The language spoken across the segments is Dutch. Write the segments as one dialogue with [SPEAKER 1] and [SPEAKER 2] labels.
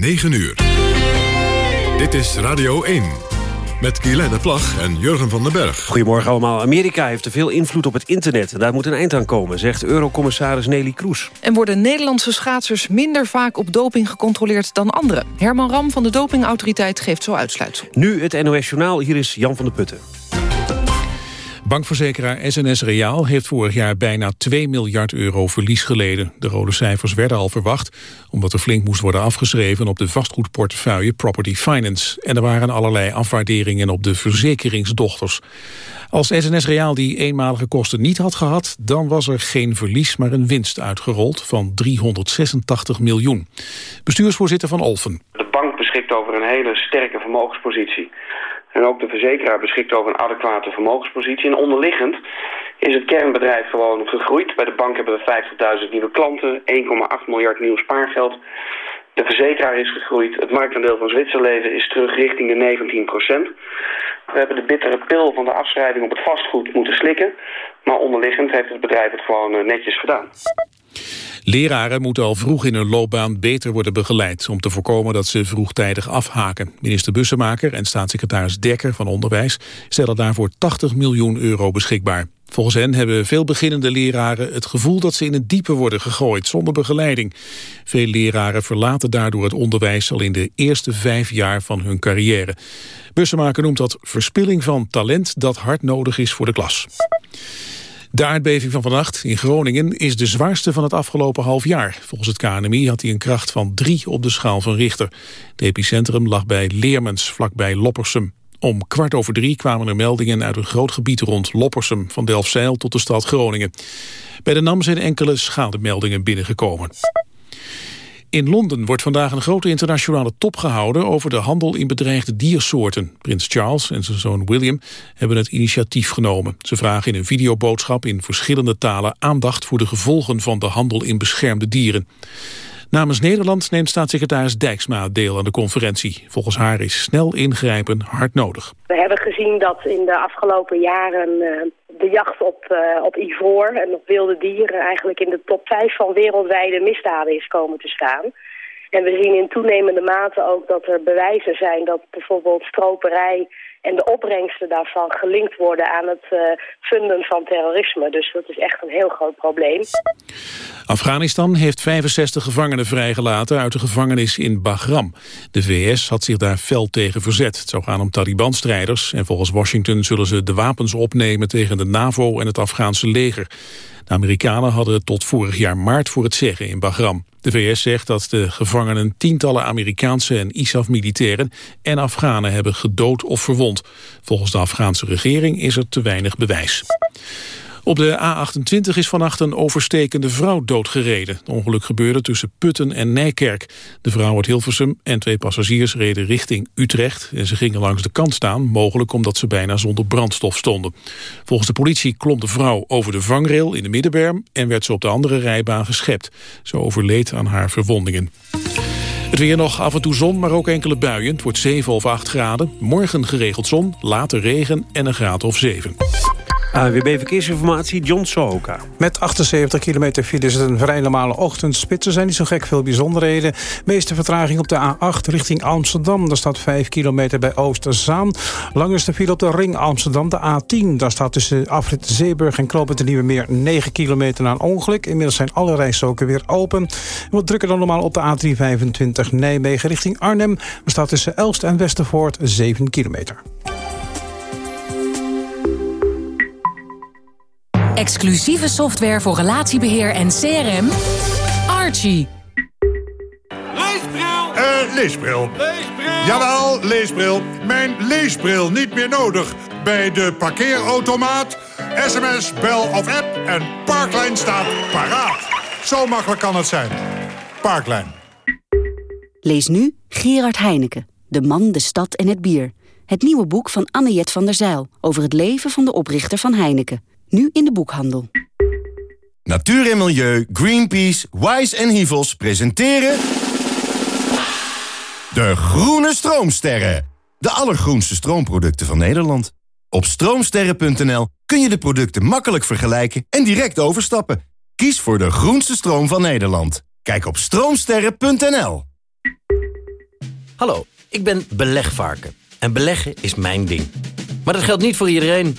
[SPEAKER 1] 9 uur. Dit is Radio 1. Met Guylaine Plag en Jurgen van den Berg.
[SPEAKER 2] Goedemorgen allemaal. Amerika heeft te veel invloed op het internet. En daar moet een eind aan komen, zegt eurocommissaris Nelly Kroes.
[SPEAKER 3] En worden Nederlandse schaatsers minder vaak op doping gecontroleerd dan anderen? Herman Ram van de dopingautoriteit geeft zo uitsluitsel.
[SPEAKER 2] Nu het NOS Journaal, hier is Jan van der Putten.
[SPEAKER 4] Bankverzekeraar SNS Reaal heeft vorig jaar bijna 2 miljard euro verlies geleden. De rode cijfers werden al verwacht, omdat er flink moest worden afgeschreven op de vastgoedportefeuille Property Finance. En er waren allerlei afwaarderingen op de verzekeringsdochters. Als SNS Reaal die eenmalige kosten niet had gehad, dan was er geen verlies, maar een winst uitgerold van 386 miljoen. Bestuursvoorzitter van Olfen.
[SPEAKER 5] De bank beschikt over een hele sterke vermogenspositie. En ook de verzekeraar beschikt over een adequate vermogenspositie. En onderliggend is het kernbedrijf gewoon gegroeid. Bij de bank hebben we 50.000 nieuwe klanten, 1,8 miljard nieuw spaargeld. De verzekeraar is gegroeid. Het marktaandeel van Zwitserleven is terug richting de 19% We hebben de bittere pil van de afschrijving op het vastgoed moeten slikken. Maar onderliggend heeft het bedrijf het gewoon eh, netjes gedaan.
[SPEAKER 4] Leraren moeten al vroeg in hun loopbaan beter worden begeleid... om te voorkomen dat ze vroegtijdig afhaken. Minister Bussemaker en staatssecretaris Dekker van Onderwijs... stellen daarvoor 80 miljoen euro beschikbaar. Volgens hen hebben veel beginnende leraren het gevoel dat ze in het diepe worden gegooid zonder begeleiding. Veel leraren verlaten daardoor het onderwijs al in de eerste vijf jaar van hun carrière. Bussemaker noemt dat verspilling van talent dat hard nodig is voor de klas. De aardbeving van vannacht in Groningen is de zwaarste van het afgelopen half jaar. Volgens het KNMI had hij een kracht van 3 op de schaal van Richter. Het epicentrum lag bij Leermens, vlakbij Loppersum. Om kwart over drie kwamen er meldingen uit een groot gebied rond Loppersum... van Delfzijl tot de stad Groningen. Bij de NAM zijn enkele schademeldingen binnengekomen. In Londen wordt vandaag een grote internationale top gehouden over de handel in bedreigde diersoorten. Prins Charles en zijn zoon William hebben het initiatief genomen. Ze vragen in een videoboodschap in verschillende talen aandacht voor de gevolgen van de handel in beschermde dieren. Namens Nederland neemt staatssecretaris Dijksma deel aan de conferentie. Volgens haar is snel ingrijpen hard nodig.
[SPEAKER 6] We hebben gezien dat in de afgelopen jaren uh, de jacht op, uh, op ivoor en op wilde dieren... eigenlijk in de top 5 van wereldwijde misdaden is komen te staan. En we zien in toenemende mate ook dat er bewijzen zijn dat bijvoorbeeld stroperij en de opbrengsten daarvan gelinkt worden aan het uh, funden van terrorisme. Dus dat is echt een heel groot probleem.
[SPEAKER 4] Afghanistan heeft 65 gevangenen vrijgelaten uit de gevangenis in Bagram. De VS had zich daar fel tegen verzet. Het zou gaan om Taliban-strijders en volgens Washington zullen ze de wapens opnemen tegen de NAVO en het Afghaanse leger. De Amerikanen hadden het tot vorig jaar maart voor het zeggen in Bagram. De VS zegt dat de gevangenen tientallen Amerikaanse en ISAF-militairen en Afghanen hebben gedood of verwond. Volgens de Afghaanse regering is er te weinig bewijs. Op de A28 is vannacht een overstekende vrouw doodgereden. Het ongeluk gebeurde tussen Putten en Nijkerk. De vrouw uit Hilversum en twee passagiers reden richting Utrecht... en ze gingen langs de kant staan, mogelijk omdat ze bijna zonder brandstof stonden. Volgens de politie klom de vrouw over de vangrail in de middenberm... en werd ze op de andere rijbaan geschept. Ze overleed aan haar verwondingen. Het weer nog af en toe zon, maar ook enkele buien. Het wordt 7 of 8 graden. Morgen geregeld zon, later regen en een graad of 7.
[SPEAKER 2] AWB Verkeersinformatie, John Sohoka.
[SPEAKER 7] Met 78 kilometer file is het een vrij normale ochtendspits. Er zijn niet zo gek veel bijzonderheden. meeste vertraging op de A8 richting Amsterdam. Daar staat 5 kilometer bij Oosterzaan. Lang is de file op de ring Amsterdam, de A10. Daar staat tussen afrit Zeeburg en Knoopend Nieuwe Meer 9 kilometer na een ongeluk. Inmiddels zijn alle rijstroken weer open. Wat drukker dan normaal op de A325 Nijmegen richting Arnhem. Daar staat tussen Elst en Westervoort 7 kilometer.
[SPEAKER 8] Exclusieve software voor relatiebeheer en CRM. Archie.
[SPEAKER 9] Leesbril! Eh, leesbril. Leesbril! Jawel, leesbril. Mijn leesbril niet meer nodig. Bij de parkeerautomaat, sms, bel of app en Parklijn staat paraat. Zo makkelijk kan het zijn. Parklijn.
[SPEAKER 10] Lees nu Gerard Heineken, De man, de stad en het bier. Het nieuwe boek van Anne-Jet van der Zijl... over het leven van de oprichter van Heineken. Nu in de boekhandel.
[SPEAKER 11] Natuur en Milieu, Greenpeace, Wise en Hivels presenteren... De Groene Stroomsterren. De allergroenste stroomproducten van Nederland. Op stroomsterren.nl kun je de producten makkelijk vergelijken en direct overstappen. Kies voor de groenste stroom van Nederland. Kijk op stroomsterren.nl.
[SPEAKER 12] Hallo, ik ben belegvarken. En beleggen is mijn ding. Maar dat geldt niet voor iedereen.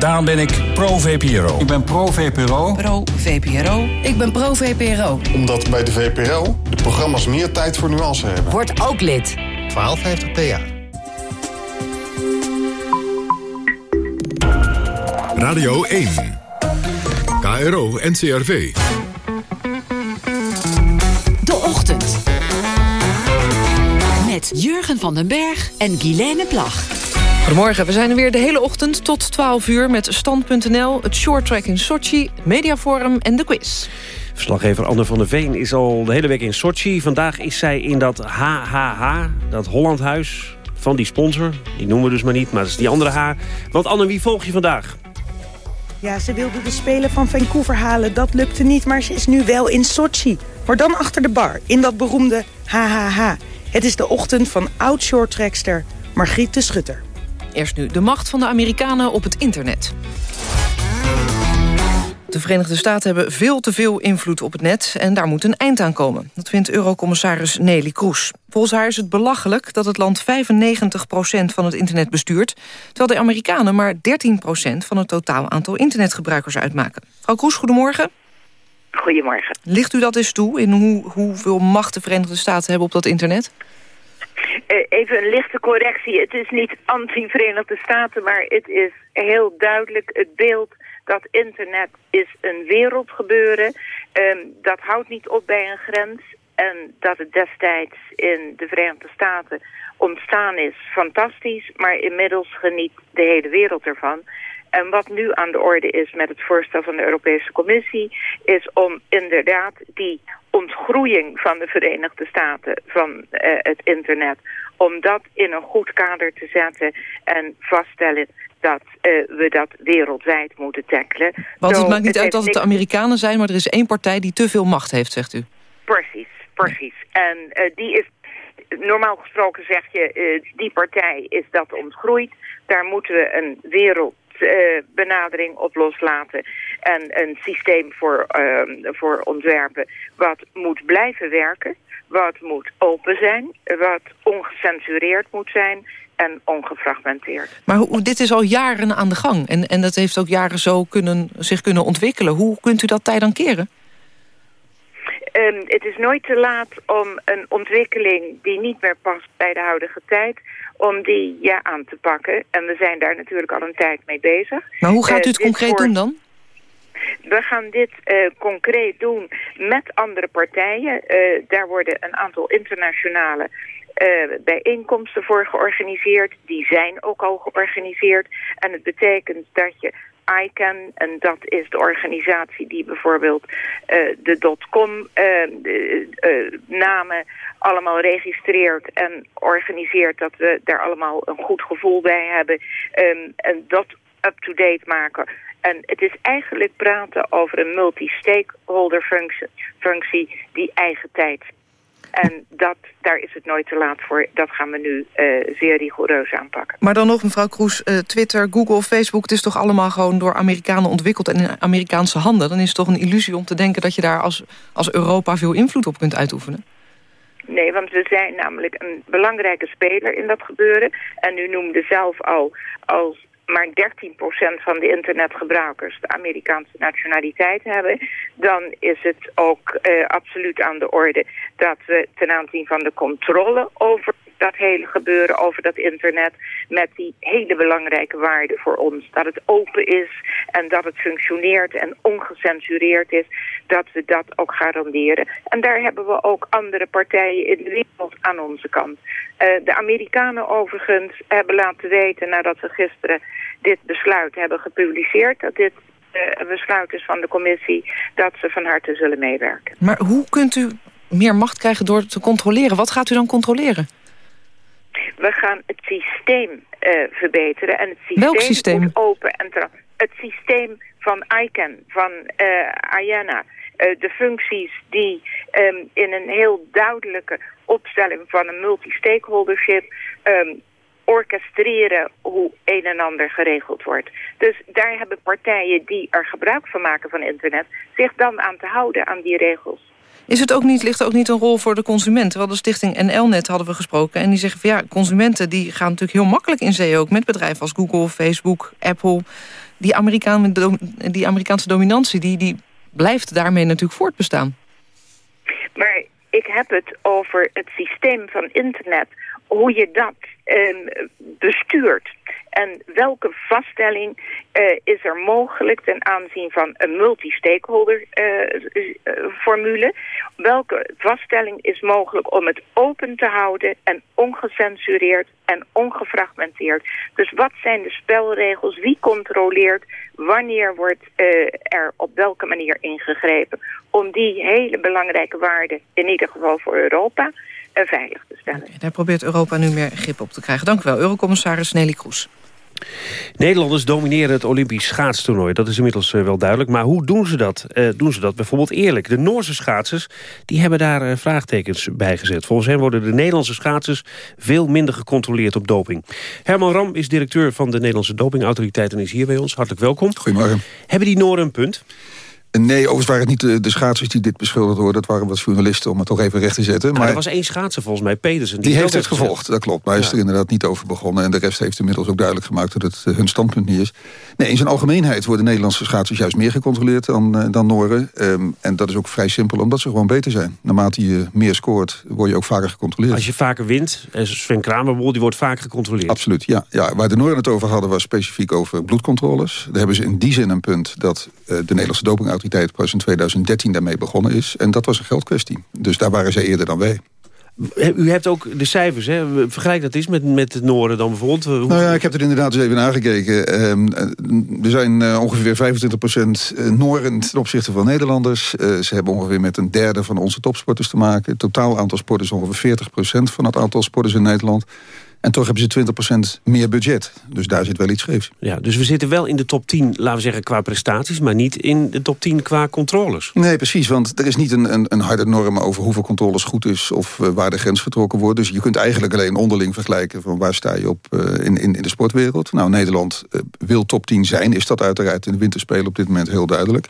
[SPEAKER 13] Daarom ben ik pro-VPRO.
[SPEAKER 14] Ik ben pro-VPRO.
[SPEAKER 15] Pro-VPRO. Ik ben pro-VPRO.
[SPEAKER 16] Omdat bij de VPRO de programma's meer tijd voor nuance hebben.
[SPEAKER 15] Word ook lid.
[SPEAKER 17] 1250 PA.
[SPEAKER 1] Radio 1. KRO NCRV.
[SPEAKER 8] De Ochtend. Met Jurgen van den Berg en Guilaine Plag.
[SPEAKER 3] Goedemorgen, we zijn er weer de hele ochtend tot 12 uur... met Stand.nl, het shorttrack in Sochi, het Mediaforum en de quiz.
[SPEAKER 2] Verslaggever Anne van der Veen is al de hele week in Sochi. Vandaag is zij in dat HHH, dat Hollandhuis van die sponsor. Die noemen we dus maar niet, maar dat is die andere H. Want Anne, wie volg je vandaag?
[SPEAKER 18] Ja, ze wilde de Spelen van Vancouver halen. Dat lukte niet, maar ze is nu wel in Sochi. Maar dan achter de bar, in dat beroemde HHH. Het is de ochtend van oud-shorttrackster Margriet de Schutter.
[SPEAKER 3] Eerst nu de macht van de Amerikanen op het internet. De Verenigde Staten hebben veel te veel invloed op het net... en daar moet een eind aan komen. Dat vindt eurocommissaris Nelly Kroes. Volgens haar is het belachelijk dat het land 95% van het internet bestuurt... terwijl de Amerikanen maar 13% van het totaal aantal internetgebruikers uitmaken. Mevrouw Kroes, goedemorgen.
[SPEAKER 19] Goedemorgen.
[SPEAKER 3] Ligt u dat eens toe in hoe, hoeveel macht de Verenigde Staten hebben op dat internet?
[SPEAKER 19] Uh, even een lichte correctie. Het is niet anti-Verenigde Staten, maar het is heel duidelijk het beeld dat internet is een wereldgebeuren. Um, dat houdt niet op bij een grens. En dat het destijds in de Verenigde Staten ontstaan is, fantastisch. Maar inmiddels geniet de hele wereld ervan. En wat nu aan de orde is met het voorstel van de Europese Commissie... is om inderdaad die ontgroeiing van de Verenigde Staten van uh, het internet... om dat in een goed kader te zetten en vaststellen dat uh, we dat wereldwijd moeten tackelen.
[SPEAKER 3] Want het maakt niet uit dat het de Amerikanen zijn... maar er is één partij die te veel macht heeft, zegt u.
[SPEAKER 19] Precies, precies. En uh, die is normaal gesproken zeg je, die partij is dat ontgroeid. Daar moeten we een wereld uh, benadering op loslaten. En een systeem voor, uh, voor ontwerpen wat moet blijven werken. Wat moet open zijn. Wat ongecensureerd moet zijn. En ongefragmenteerd.
[SPEAKER 3] Maar hoe, dit is al jaren aan de gang. En, en dat heeft ook jaren zo kunnen, zich kunnen ontwikkelen. Hoe kunt u dat tij dan keren?
[SPEAKER 19] Um, het is nooit te laat om een ontwikkeling die niet meer past bij de huidige tijd, om die ja aan te pakken. En we zijn daar natuurlijk al een tijd mee bezig.
[SPEAKER 3] Maar hoe gaat u het uh, concreet doen dan?
[SPEAKER 19] We gaan dit uh, concreet doen met andere partijen. Uh, daar worden een aantal internationale uh, bijeenkomsten voor georganiseerd. Die zijn ook al georganiseerd. En het betekent dat je ICANN, en dat is de organisatie die bijvoorbeeld uh, de .com uh, uh, namen allemaal registreert en organiseert dat we daar allemaal een goed gevoel bij hebben um, en dat up-to-date maken. En het is eigenlijk praten over een multi-stakeholder functie, functie die eigen tijd en dat, daar is het nooit te laat voor. Dat gaan we nu uh, zeer rigoureus aanpakken.
[SPEAKER 3] Maar dan nog, mevrouw Kroes, uh, Twitter, Google, Facebook... het is toch allemaal gewoon door Amerikanen ontwikkeld... en in Amerikaanse handen. Dan is het toch een illusie om te denken... dat je daar als, als Europa veel invloed op kunt uitoefenen?
[SPEAKER 19] Nee, want we zijn namelijk een belangrijke speler in dat gebeuren. En u noemde zelf al als maar 13% van de internetgebruikers de Amerikaanse nationaliteit hebben, dan is het ook uh, absoluut aan de orde dat we ten aanzien van de controle over dat hele gebeuren over dat internet met die hele belangrijke waarde voor ons. Dat het open is en dat het functioneert en ongecensureerd is, dat we dat ook garanderen. En daar hebben we ook andere partijen in de wereld aan onze kant. Uh, de Amerikanen overigens hebben laten weten nadat we gisteren dit besluit hebben gepubliceerd, dat dit uh, besluit is van de commissie, dat ze van harte zullen meewerken.
[SPEAKER 3] Maar hoe kunt u meer macht krijgen door te controleren? Wat gaat u dan controleren?
[SPEAKER 19] We gaan het systeem uh, verbeteren. En het systeem,
[SPEAKER 3] Welk systeem?
[SPEAKER 19] moet open en Het systeem van ICANN, van uh, IANA. Uh, de functies die um, in een heel duidelijke opstelling van een multi-stakeholdership... Um, orchestreren hoe een en ander geregeld wordt. Dus daar hebben partijen die er gebruik van maken van internet... zich dan aan te houden aan die regels.
[SPEAKER 3] Is het ook niet, ligt er ook niet een rol voor de consument? Wel de stichting NLnet hadden we gesproken. En die zeggen van ja, consumenten die gaan natuurlijk heel makkelijk in zee ook... met bedrijven als Google, Facebook, Apple. Die, die Amerikaanse dominantie die, die blijft daarmee natuurlijk voortbestaan.
[SPEAKER 19] Maar ik heb het over het systeem van internet. Hoe je dat uh, bestuurt. En welke vaststelling uh, is er mogelijk ten aanzien van een multi-stakeholder uh, formule? Welke vaststelling is mogelijk om het open te houden en ongecensureerd en ongefragmenteerd? Dus wat zijn de spelregels? Wie controleert? Wanneer wordt er op welke manier ingegrepen? Om die hele belangrijke waarden, in ieder geval voor Europa, veilig te stellen.
[SPEAKER 3] daar probeert Europa nu meer grip op te krijgen. Dank u wel, Eurocommissaris Nelly Kroes.
[SPEAKER 2] Nederlanders domineren het Olympisch schaatstoernooi. Dat is inmiddels uh, wel duidelijk. Maar hoe doen ze dat? Uh, doen ze dat bijvoorbeeld eerlijk? De Noorse schaatsers die hebben daar uh, vraagtekens bij gezet. Volgens hen worden de Nederlandse schaatsers veel minder gecontroleerd op doping. Herman Ram is directeur van de Nederlandse dopingautoriteit en is hier bij ons. Hartelijk welkom.
[SPEAKER 14] Goedemorgen.
[SPEAKER 2] Hebben die Nooren een punt?
[SPEAKER 14] Nee, overigens waren het niet de, de, schaatsers die dit beschuldigd worden. Dat waren wat journalisten om het toch even recht te zetten.
[SPEAKER 2] Maar, er was één schaatser volgens mij, Pedersen.
[SPEAKER 14] Die, die heeft het gevolgd, dat klopt. Maar hij is er inderdaad niet over begonnen. En de rest heeft inmiddels ook duidelijk gemaakt dat het uh, hun standpunt niet is. Nee, in zijn algemeenheid worden Nederlandse schaatsers juist meer gecontroleerd dan, uh, dan Noren. Um, en dat is ook vrij simpel, omdat ze gewoon beter zijn. Naarmate je meer scoort, word je ook vaker gecontroleerd.
[SPEAKER 2] Als je vaker wint, en Sven Kramer bijvoorbeeld, die wordt vaker gecontroleerd.
[SPEAKER 14] Absoluut, ja. ja. Waar de Noren het over hadden was specifiek over bloedcontroles. Daar hebben ze in die zin een punt dat uh, de Nederlandse dopingautoriteit pas in 2013 daarmee begonnen is. En dat was een geldkwestie. Dus daar waren zij eerder dan wij.
[SPEAKER 2] U hebt ook de cijfers, hè? vergelijk dat eens met, met het Noorden dan bijvoorbeeld.
[SPEAKER 14] Nou ja, ik heb er inderdaad eens even nagekeken. Um, er zijn uh, ongeveer 25% Noorden ten opzichte van Nederlanders. Ze hebben ongeveer met een derde van onze topsporters te maken. Het totaal aantal sporters ongeveer 40% van het aantal sporters in Nederland. En toch hebben ze 20% meer budget. Dus daar zit wel iets scheefs.
[SPEAKER 2] Ja, dus we zitten wel in de top 10, laten we zeggen, qua prestaties... maar niet in de top 10 qua controles.
[SPEAKER 14] Nee, precies, want er is niet een, een, een harde norm over hoeveel controles goed is... of uh, waar de grens getrokken wordt. Dus je kunt eigenlijk alleen onderling vergelijken... van waar sta je op uh, in, in, in de sportwereld. Nou, Nederland uh, wil top 10 zijn. Is dat uiteraard in de winterspelen op dit moment heel duidelijk.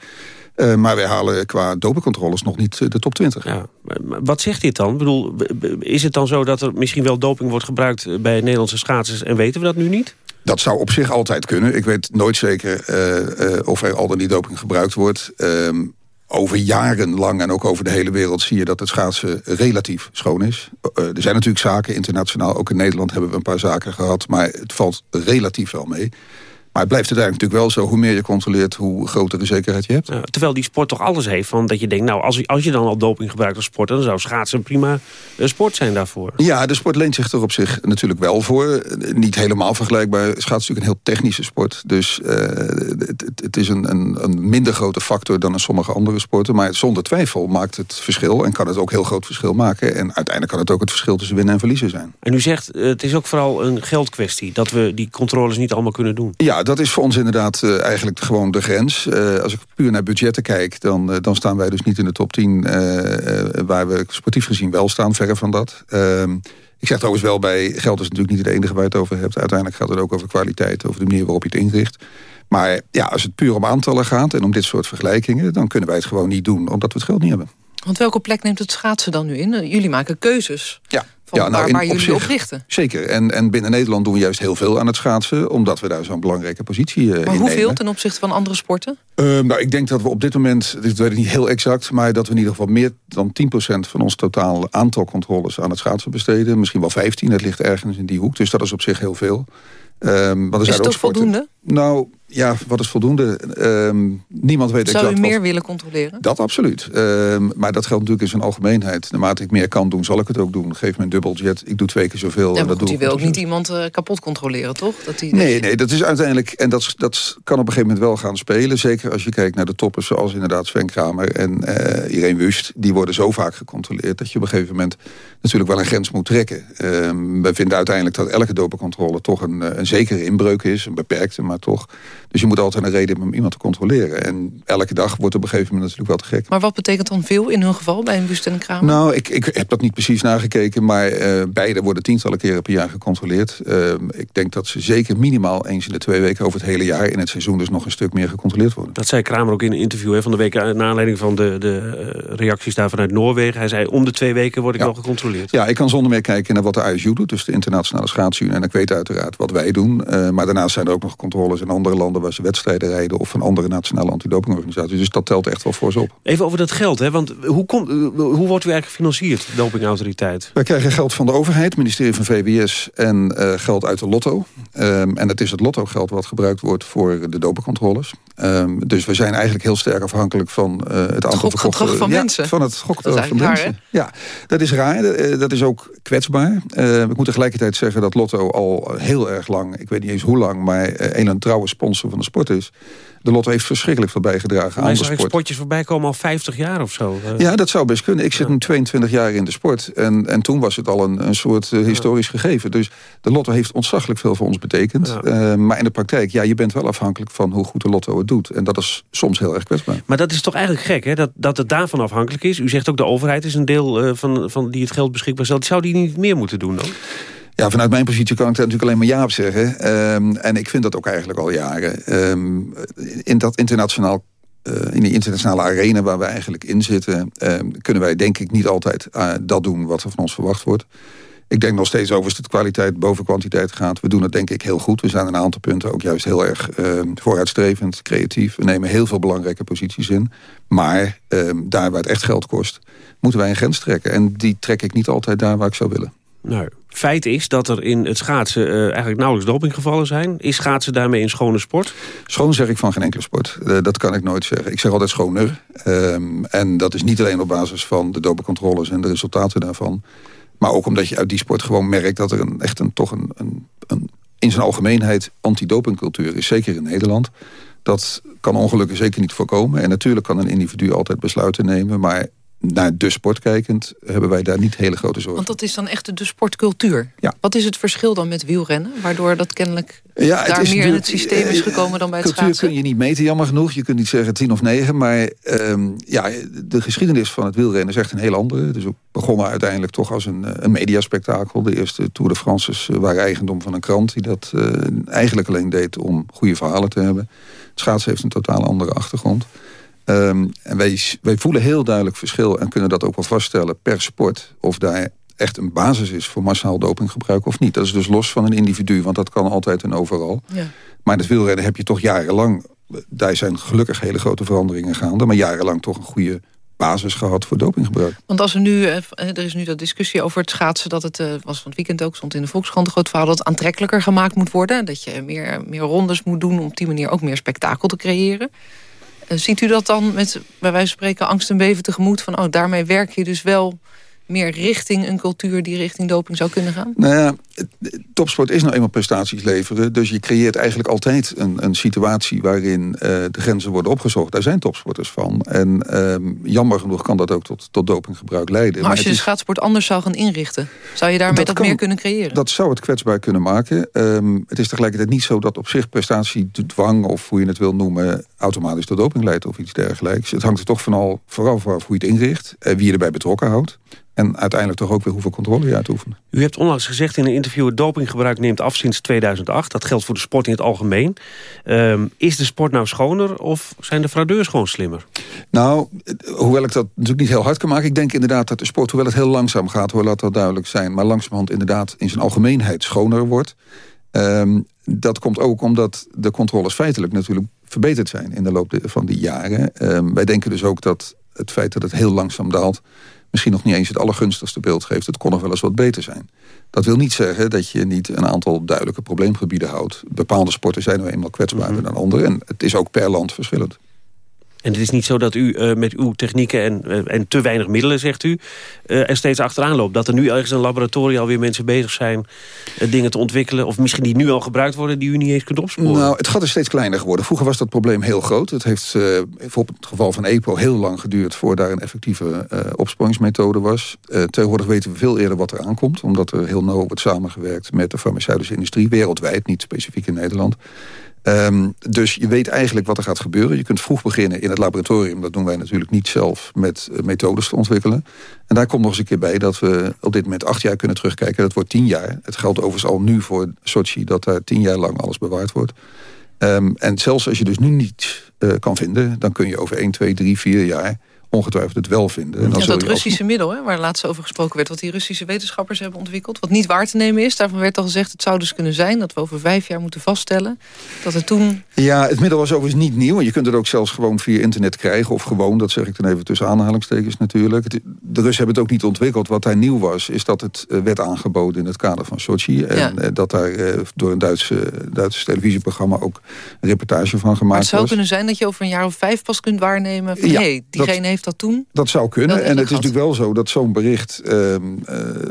[SPEAKER 14] Uh, maar wij halen qua dopencontroles nog niet de top 20.
[SPEAKER 2] Ja, wat zegt dit dan? Ik bedoel, is het dan zo dat er misschien wel doping wordt gebruikt... bij Nederlandse schaatsers en weten we dat nu niet?
[SPEAKER 14] Dat zou op zich altijd kunnen. Ik weet nooit zeker uh, uh, of er al dan niet doping gebruikt wordt. Uh, over jarenlang en ook over de hele wereld zie je dat het schaatsen relatief schoon is. er zijn natuurlijk zaken internationaal. Ook in Nederland hebben we een paar zaken gehad. Maar het valt relatief wel mee. Maar het blijft uiteindelijk natuurlijk wel zo. Hoe meer je controleert, hoe grotere zekerheid je hebt.
[SPEAKER 2] Ja, terwijl die sport toch alles heeft. Van dat je denkt, nou, als je, als je dan al doping gebruikt als sport... dan zou schaatsen een prima sport zijn daarvoor.
[SPEAKER 14] Ja, de sport leent zich er op zich natuurlijk wel voor. Niet helemaal vergelijkbaar. Schaatsen is natuurlijk een heel technische sport. Dus uh, het, het, is een, een, een, minder grote factor dan in sommige andere sporten. Maar zonder twijfel maakt het verschil. En kan het ook heel groot verschil maken. En uiteindelijk kan het ook het verschil tussen winnen en verliezen zijn.
[SPEAKER 2] En u zegt, het is ook vooral een geldkwestie. Dat we die controles niet allemaal kunnen doen.
[SPEAKER 14] Ja, dat is voor ons inderdaad uh, eigenlijk gewoon de grens. Uh, als ik puur naar budgetten kijk, dan, uh, dan staan wij dus niet in de top 10... waar we sportief gezien wel staan, verre van dat. Ehm, ik zeg trouwens wel bij, geld is natuurlijk niet het enige waar je het over hebt. Uiteindelijk gaat het ook over kwaliteit, over de manier waarop je het inricht. Maar ja, als het puur om aantallen gaat en om dit soort vergelijkingen... dan kunnen wij het gewoon niet doen, omdat we het geld niet hebben.
[SPEAKER 3] Want welke plek neemt het schaatsen dan nu in? Jullie maken keuzes.
[SPEAKER 14] Ja,
[SPEAKER 3] ja, nou, waar, waar jullie zich, op richten.
[SPEAKER 14] Zeker. En, en binnen Nederland doen we juist heel veel aan het schaatsen... omdat we daar zo'n belangrijke positie uh,
[SPEAKER 3] Maar hoeveel ten opzichte van andere sporten?
[SPEAKER 14] Uh, nou, ik denk dat we op dit moment, dit weet ik niet heel exact... maar dat we in ieder geval meer dan 10% van ons totaal aantal controles aan het schaatsen besteden. Misschien wel 15, het ligt ergens in die hoek. Dus dat is op zich heel veel. Ehm, want er
[SPEAKER 3] Is
[SPEAKER 14] zijn
[SPEAKER 3] het
[SPEAKER 14] ook
[SPEAKER 3] toch
[SPEAKER 14] sporten-
[SPEAKER 3] voldoende?
[SPEAKER 14] Nou, ja, wat is voldoende? Ehm, niemand weet
[SPEAKER 3] Zou
[SPEAKER 14] exact
[SPEAKER 3] u
[SPEAKER 14] wat-
[SPEAKER 3] meer willen controleren?
[SPEAKER 14] Dat absoluut. Ehm, maar dat geldt natuurlijk in zijn algemeenheid. Naarmate ik meer kan doen, zal ik het ook doen. Geef me een dubbeljet, ik doe twee keer zoveel.
[SPEAKER 3] Ja,
[SPEAKER 14] en dat
[SPEAKER 3] goed,
[SPEAKER 14] doe
[SPEAKER 3] je wil ook niet iemand eh, kapot controleren, toch? Dat die,
[SPEAKER 14] Nee, nee, dat is uiteindelijk... en dat, dat kan op een gegeven moment wel gaan spelen. Zeker als je kijkt naar de toppers zoals inderdaad Sven Kramer en eh Irene Wust. Die worden zo vaak gecontroleerd dat je op een gegeven moment... natuurlijk wel een grens moet trekken. Ehm, we vinden uiteindelijk dat elke dopencontrole toch een, eh, een zekere inbreuk is. Een beperkte, maar toch. Dus je moet altijd een reden hebben om iemand te controleren. En elke dag wordt op een gegeven moment natuurlijk wel te gek.
[SPEAKER 3] Maar wat betekent dan veel in hun geval bij een Wust en een Kramer?
[SPEAKER 14] Nou, ik, ik heb dat niet precies nagekeken, maar eh, beide worden tientallen keren per jaar gecontroleerd. Ehm, ik denk dat ze zeker minimaal eens in de twee weken over het hele jaar in het seizoen dus nog een stuk meer gecontroleerd worden.
[SPEAKER 2] Dat zei Kramer ook in een interview hè, van de week... eh, naar aanleiding van de, de eh, reacties daar vanuit Noorwegen. Hij zei, om de twee weken word ik wel gecontroleerd.
[SPEAKER 14] Ja, ik kan zonder meer kijken naar wat de ISU doet, dus de Internationale Schaatsunie. En ik weet uiteraard wat wij doen. Eh, maar daarnaast zijn er ook nog controles in andere landen waar ze wedstrijden rijden of van andere nationale antidopingorganisaties. Dus dat telt echt wel voor ze op.
[SPEAKER 2] Even over dat geld, hè? want hoe, komt, hoe wordt u eigenlijk gefinancierd, de dopingautoriteit?
[SPEAKER 14] Wij krijgen geld van de overheid, het ministerie van VWS en eh, geld uit de lotto. Ehm, en het is het lottogeld wat gebruikt wordt voor de dopencontroles. Ehm, dus we zijn eigenlijk heel sterk afhankelijk van eh, het aantal
[SPEAKER 3] gokgedrag
[SPEAKER 14] verkochte-
[SPEAKER 3] van
[SPEAKER 14] ja,
[SPEAKER 3] mensen.
[SPEAKER 14] Van het gokgedrag
[SPEAKER 3] Dat is
[SPEAKER 14] van mensen. Ja, dat is raar. Eh, dat is ook kwetsbaar. Eh, ik moet tegelijkertijd zeggen dat Lotto al heel erg lang, ik weet niet eens hoe lang, maar een een trouwe sponsor van de sport is. De Lotto heeft verschrikkelijk veel bijgedragen aan de sport.
[SPEAKER 2] spotjes voorbij komen al 50 jaar of zo. Eh,
[SPEAKER 14] Ja, dat zou best kunnen. Ik zit nu 22 jaar in de sport. En, en toen was het al een, een soort eh, historisch gegeven. Dus de lotto heeft ontzaglijk veel voor ons betekend. Eh, maar in de praktijk, ja, je bent wel afhankelijk van hoe goed de lotto het doet. En dat is soms heel erg kwetsbaar.
[SPEAKER 2] Maar dat is toch eigenlijk gek, hè? Dat, dat het daarvan afhankelijk is. U zegt ook de overheid is een deel van, van die het geld beschikbaar stelt. Zou die niet meer moeten doen dan?
[SPEAKER 14] Ja, vanuit mijn positie kan ik daar natuurlijk alleen maar ja op zeggen. Ehm, en ik vind dat ook eigenlijk al jaren. Ehm, in dat internationaal eh, in die internationale arena waar we eigenlijk in zitten... ehm, kunnen wij denk ik niet altijd eh, dat doen wat er van ons verwacht wordt. Ik denk nog steeds overigens dat kwaliteit boven kwantiteit gaat. We doen het denk ik heel goed. We zijn een aantal punten ook juist heel erg vooruitstrevend, creatief. We nemen heel veel belangrijke posities in. Maar daar waar het echt geld kost, moeten wij een grens trekken. En die trek ik niet altijd daar waar ik zou willen.
[SPEAKER 2] Nou, feit is dat er in het schaatsen eh, eigenlijk nauwelijks dopinggevallen zijn. Is schaatsen daarmee een schone sport?
[SPEAKER 14] Schoon zeg ik van geen enkele sport. Eh, dat kan ik nooit zeggen. Ik zeg altijd schoner. Ehm, en dat is niet alleen op basis van de dopencontroles en de resultaten daarvan. Maar ook omdat je uit die sport gewoon merkt dat er een, echt een, toch een, een, een in zijn algemeenheid antidopingcultuur is. Zeker in Nederland. Dat kan ongelukken zeker niet voorkomen. En natuurlijk kan een individu altijd besluiten nemen. Maar naar de sport kijkend hebben wij daar niet hele grote zorgen.
[SPEAKER 3] Want dat is dan echt de sportcultuur.
[SPEAKER 14] Ja.
[SPEAKER 3] Wat is het verschil dan met wielrennen? Waardoor dat kennelijk
[SPEAKER 14] Ja, het
[SPEAKER 3] daar
[SPEAKER 14] is
[SPEAKER 3] meer in het systeem is gekomen dan bij het
[SPEAKER 14] Cultuur
[SPEAKER 3] schaatsen?
[SPEAKER 14] kun je niet meten, jammer genoeg. Je kunt niet zeggen tien of negen. Maar ehm, ja, de geschiedenis van het wielrennen is echt een heel andere. Is ook begonnen uiteindelijk toch als een, eh, een mediaspectakel. De eerste Tour de France's eh, waren eigendom van een krant... die dat eh, eigenlijk alleen deed om goede verhalen te hebben. Het schaatsen heeft een totaal andere achtergrond. Ehm, en wij, wij voelen heel duidelijk verschil... en kunnen dat ook wel vaststellen per sport... of daar echt een basis is voor massaal dopinggebruik of niet. Dat is dus los van een individu, want dat kan altijd en overal.
[SPEAKER 3] Ja.
[SPEAKER 14] Maar in het wielrennen heb je toch jarenlang... daar zijn gelukkig hele grote veranderingen gaande... maar jarenlang toch een goede basis gehad voor dopinggebruik.
[SPEAKER 3] Want als er nu, eh, er is nu dat discussie over het schaatsen... dat het, eh, was van het weekend ook, stond in de Volkskrant een groot verhaal... dat het aantrekkelijker gemaakt moet worden. Dat je meer, meer rondes moet doen om op die manier ook meer spektakel te creëren. Eh, ziet u dat dan met, bij wijze van spreken, angst en beven tegemoet... van oh, daarmee werk je dus wel meer richting een cultuur... die richting doping zou kunnen gaan?
[SPEAKER 14] Nou ja, topsport is nou eenmaal prestaties leveren. Dus je creëert eigenlijk altijd een, een situatie waarin eh, de grenzen worden opgezocht. Daar zijn topsporters van. En ehm, jammer genoeg kan dat ook tot, tot dopinggebruik leiden.
[SPEAKER 3] Maar als je de
[SPEAKER 14] is-
[SPEAKER 3] schaatsport anders zou gaan inrichten... zou je daarmee
[SPEAKER 14] Dat
[SPEAKER 3] meer kunnen creëren?
[SPEAKER 14] Dat zou het kwetsbaar kunnen maken. Ehm, het is tegelijkertijd niet zo dat op zich prestatiedwang... of hoe je het wil noemen, automatisch tot doping leidt of iets dergelijks. Het hangt er toch vooral, vooral vanaf hoe je het inricht... en wie je erbij betrokken houdt. En uiteindelijk toch ook weer hoeveel controle je uitoefent.
[SPEAKER 2] U hebt onlangs gezegd in een interview... het dopinggebruik neemt af sinds 2008. Dat geldt voor de sport in het algemeen. Ehm, is de sport nou schoner of zijn de fraudeurs gewoon slimmer?
[SPEAKER 14] Nou, hoewel ik dat natuurlijk niet heel hard kan maken... ik denk inderdaad dat de sport, hoewel het heel langzaam gaat... hoor, laat dat duidelijk zijn... maar langzamerhand inderdaad in zijn algemeenheid schoner wordt. Ehm, dat komt ook omdat de controles feitelijk natuurlijk verbeterd zijn... in de loop van die jaren. Ehm, wij denken dus ook dat het feit dat het heel langzaam daalt... misschien nog niet eens het allergunstigste beeld geeft. Het kon nog wel eens wat beter zijn. Dat wil niet zeggen dat je niet een aantal duidelijke probleemgebieden houdt. Bepaalde sporten zijn nou eenmaal kwetsbaarder mhm. dan andere. En het is ook per land verschillend.
[SPEAKER 2] En het is niet zo dat u uh, met uw technieken en, uh, en te weinig middelen, zegt u... Uh, er steeds achteraan loopt. Dat er nu ergens in een laboratorium alweer mensen bezig zijn... dingen te ontwikkelen, of misschien die nu al gebruikt worden... die u niet eens kunt opsporen.
[SPEAKER 14] Nou, het gat is steeds kleiner geworden. Vroeger was dat probleem heel groot. Het heeft in het geval van EPO heel lang geduurd... voordat daar een effectieve opsporingsmethode was. tegenwoordig weten we veel eerder wat er aankomt... omdat er heel nauw wordt samengewerkt met de farmaceutische industrie... wereldwijd, niet specifiek in Nederland... Um, dus je weet eigenlijk wat er gaat gebeuren. Je kunt vroeg beginnen in het laboratorium. Dat doen wij natuurlijk niet zelf met uh, methodes te ontwikkelen. En daar komt nog eens een keer bij dat we op dit moment acht jaar kunnen terugkijken. Dat wordt tien jaar. Het geldt overigens al nu voor Sochi dat daar tien jaar lang alles bewaard wordt. Um, en zelfs als je dus nu niet uh, kan vinden... dan kun je over 1, 2, 3, 4 jaar ongetwijfeld het wel vinden.
[SPEAKER 3] En dan ja, dat Russische middel, hè, waar laatst over gesproken werd... wat die Russische wetenschappers hebben ontwikkeld... wat niet waar te nemen is. Daarvan werd al gezegd, het zou dus kunnen zijn... dat we over vijf jaar moeten vaststellen dat er toen...
[SPEAKER 14] Ja, het middel was overigens niet nieuw. Je kunt het ook zelfs gewoon via internet krijgen. Of gewoon, dat zeg ik dan even tussen aanhalingstekens natuurlijk. De Russen hebben het ook niet ontwikkeld. Wat daar nieuw was, is dat het eh, werd aangeboden... in het kader van Sochi. En ja. Eh, dat daar eh, door een Duitse, Duitse televisieprogramma... ook een reportage van gemaakt was. Maar
[SPEAKER 3] het zou kunnen zijn dat je over een jaar of vijf pas kunt waarnemen... van ja, hey, diegene heeft dat toen?
[SPEAKER 14] Dat zou kunnen. en het is natuurlijk wel zo dat zo'n bericht uh,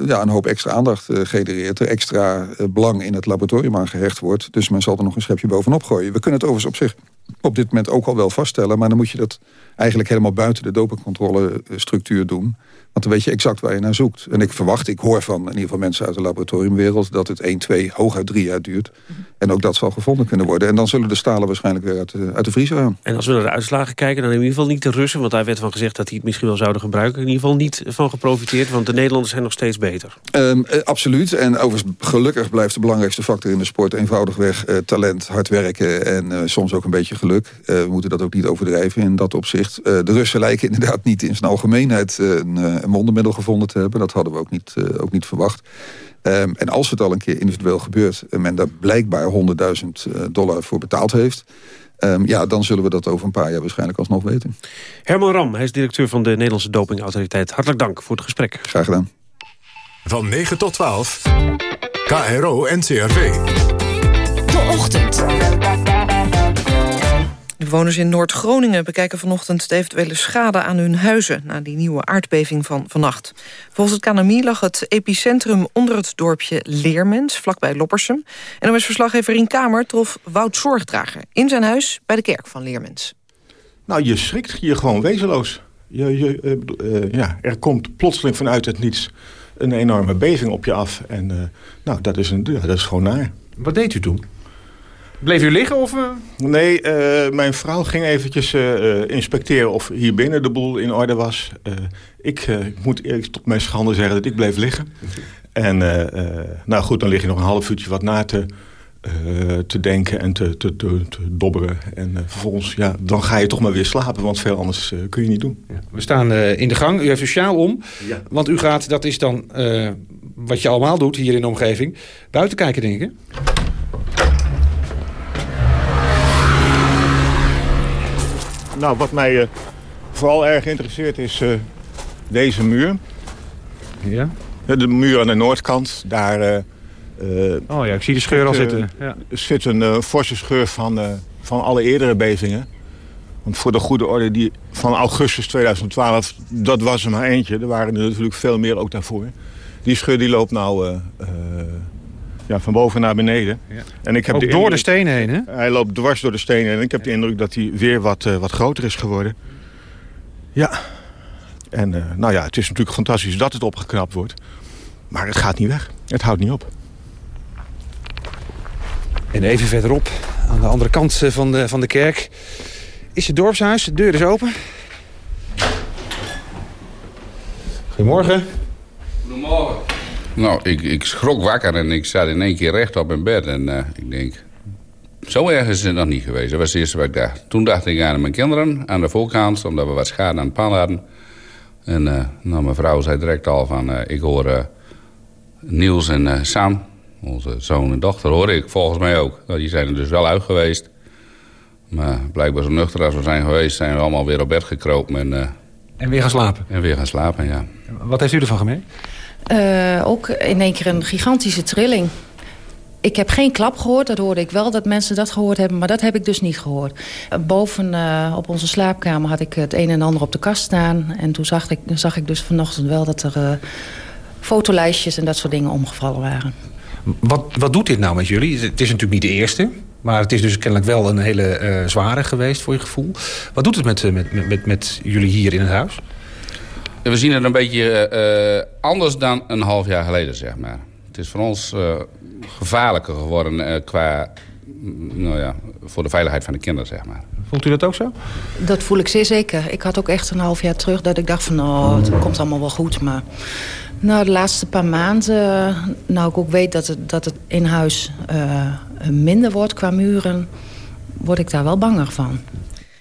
[SPEAKER 14] ja, een hoop extra aandacht genereert. Er extra belang in het laboratorium aangehecht wordt. Dus men zal er nog een schepje bovenop gooien. We kunnen het overigens op zich op dit moment ook al wel vaststellen. Maar dan moet je dat eigenlijk helemaal buiten de dopingcontrolestructuur doen. Want dan weet je exact waar je naar zoekt. En ik verwacht, ik hoor van in ieder geval mensen uit de laboratoriumwereld... dat het 1, 2, hooguit 3 jaar duurt. En ook dat zal gevonden kunnen worden. En dan zullen de stalen waarschijnlijk weer uit de, uit de vriezer gaan.
[SPEAKER 2] En als we naar de uitslagen kijken, dan in ieder geval niet de Russen... want daar werd van gezegd dat die het misschien wel zouden gebruiken... in ieder geval niet van geprofiteerd, want de Nederlanders zijn nog steeds beter.
[SPEAKER 14] Um, eh, absoluut. En overigens, gelukkig blijft de belangrijkste factor in de sport... eenvoudigweg eh, talent, hard werken en uh, soms ook een beetje geluk. Uh, we moeten dat ook niet overdrijven in dat opzicht. de Russen lijken inderdaad niet in zijn algemeenheid... een een wondermiddel gevonden te hebben. Dat hadden we ook niet, uh, ook niet verwacht. Um, en als het al een keer individueel gebeurt... en men daar blijkbaar 100.000 uh, dollar voor betaald heeft... Um, ja, dan zullen we dat over een paar jaar waarschijnlijk alsnog weten.
[SPEAKER 2] Herman Ram, hij is directeur van de Nederlandse Dopingautoriteit. Hartelijk dank voor het gesprek.
[SPEAKER 14] Graag gedaan.
[SPEAKER 1] Van 9 tot 12, KRO NCRV.
[SPEAKER 8] De Ochtend.
[SPEAKER 3] De bewoners in Noord-Groningen bekijken vanochtend de eventuele schade aan hun huizen... na die nieuwe aardbeving van vannacht. Volgens het KNMI lag het epicentrum onder het dorpje Leermens, vlakbij Loppersum. En is verslaggever in Kamer trof Wout Zorgdrager in zijn huis bij de kerk van Leermens.
[SPEAKER 17] Nou, je schrikt je gewoon wezenloos. Je, je, uh, uh, ja, er komt plotseling vanuit het niets een enorme beving op je af. En uh, nou, dat is, een, ja, dat is gewoon naar.
[SPEAKER 20] Wat deed u toen? Bleef u liggen? Of, uh...
[SPEAKER 17] Nee, uh, mijn vrouw ging eventjes uh, inspecteren of hier binnen de boel in orde was. ik, ik moet eerlijk tot mijn schande zeggen dat ik bleef liggen. En nou goed, dan lig je nog een half uurtje wat na te, te denken en te, te, te, te dobberen. En vervolgens, ja, dan ga je toch maar weer slapen, want veel anders kun je niet doen.
[SPEAKER 20] Ja. We staan in de gang, u heeft uw sjaal om. Ja. Want u gaat, dat is dan wat je allemaal doet hier in de omgeving, buiten kijken denk ik.
[SPEAKER 17] Nou, wat mij uh, vooral erg interesseert is uh, deze muur.
[SPEAKER 20] Ja?
[SPEAKER 17] De muur aan de noordkant, daar... Uh,
[SPEAKER 20] oh ja, ik zie de scheur al zitten. Ja.
[SPEAKER 17] zit een forse scheur van, van alle eerdere bevingen. Want voor de goede orde, die van augustus 2012, dat was er maar eentje. Er waren er natuurlijk veel meer ook daarvoor. Die scheur die loopt nou ja, van boven naar beneden. Ja.
[SPEAKER 20] En ik heb Ook de door de steen heen, hè?
[SPEAKER 17] Hij loopt dwars door de steen heen. En ik heb de indruk dat hij weer wat, uh, wat groter is geworden. Ja. En uh, nou ja, het is natuurlijk fantastisch dat het opgeknapt wordt. Maar het gaat niet weg. Het houdt niet op.
[SPEAKER 20] En even verderop, aan de andere kant eh, van de, van de kerk... is het dorpshuis. De deur is open. Goedemorgen.
[SPEAKER 21] Goedemorgen. Nou, ik, ik schrok wakker en ik zat in één keer recht op mijn bed. En uh, ik denk, zo erg is het nog niet geweest. Dat was het eerste wat ik dacht. Toen dacht ik aan mijn kinderen aan de voorkant, omdat we wat schade aan het pan hadden. En uh, nou, mijn vrouw zei direct al van, uh, ik hoor Niels en Sam, onze zoon en dochter, hoor ik volgens mij ook. Nou, die zijn er dus wel uit geweest. Maar blijkbaar zo nuchter als we zijn geweest, zijn we allemaal weer op bed gekropen. En
[SPEAKER 20] En weer gaan slapen?
[SPEAKER 21] En weer gaan slapen, ja.
[SPEAKER 20] Wat heeft u ervan gemerkt?
[SPEAKER 22] Uh, ook in één keer een gigantische trilling. Ik heb geen klap gehoord, dat hoorde ik wel dat mensen dat gehoord hebben... maar dat heb ik dus niet gehoord. Boven uh, op onze slaapkamer had ik het een en ander op de kast staan... en toen zag ik, zag ik dus vanochtend wel dat er uh, fotolijstjes en dat soort dingen omgevallen waren.
[SPEAKER 20] Wat, wat doet dit nou met jullie? Het is natuurlijk niet de eerste... Maar het is dus kennelijk wel een hele zware geweest voor je gevoel. Wat doet het met, met, met, met jullie hier in het huis?
[SPEAKER 21] We zien het een beetje uh, anders dan een half jaar geleden, zeg maar. Het is voor ons uh, gevaarlijker geworden qua, nou ja, voor de veiligheid van de kinderen, zeg maar.
[SPEAKER 20] Voelt u dat ook zo?
[SPEAKER 22] Dat voel ik zeer zeker. Ik had ook echt een half jaar terug dat ik dacht van... nou, het komt allemaal wel goed, maar... Nou, de laatste paar maanden, nou ik ook weet dat het, dat het in huis uh, minder wordt qua muren... word ik daar wel banger van.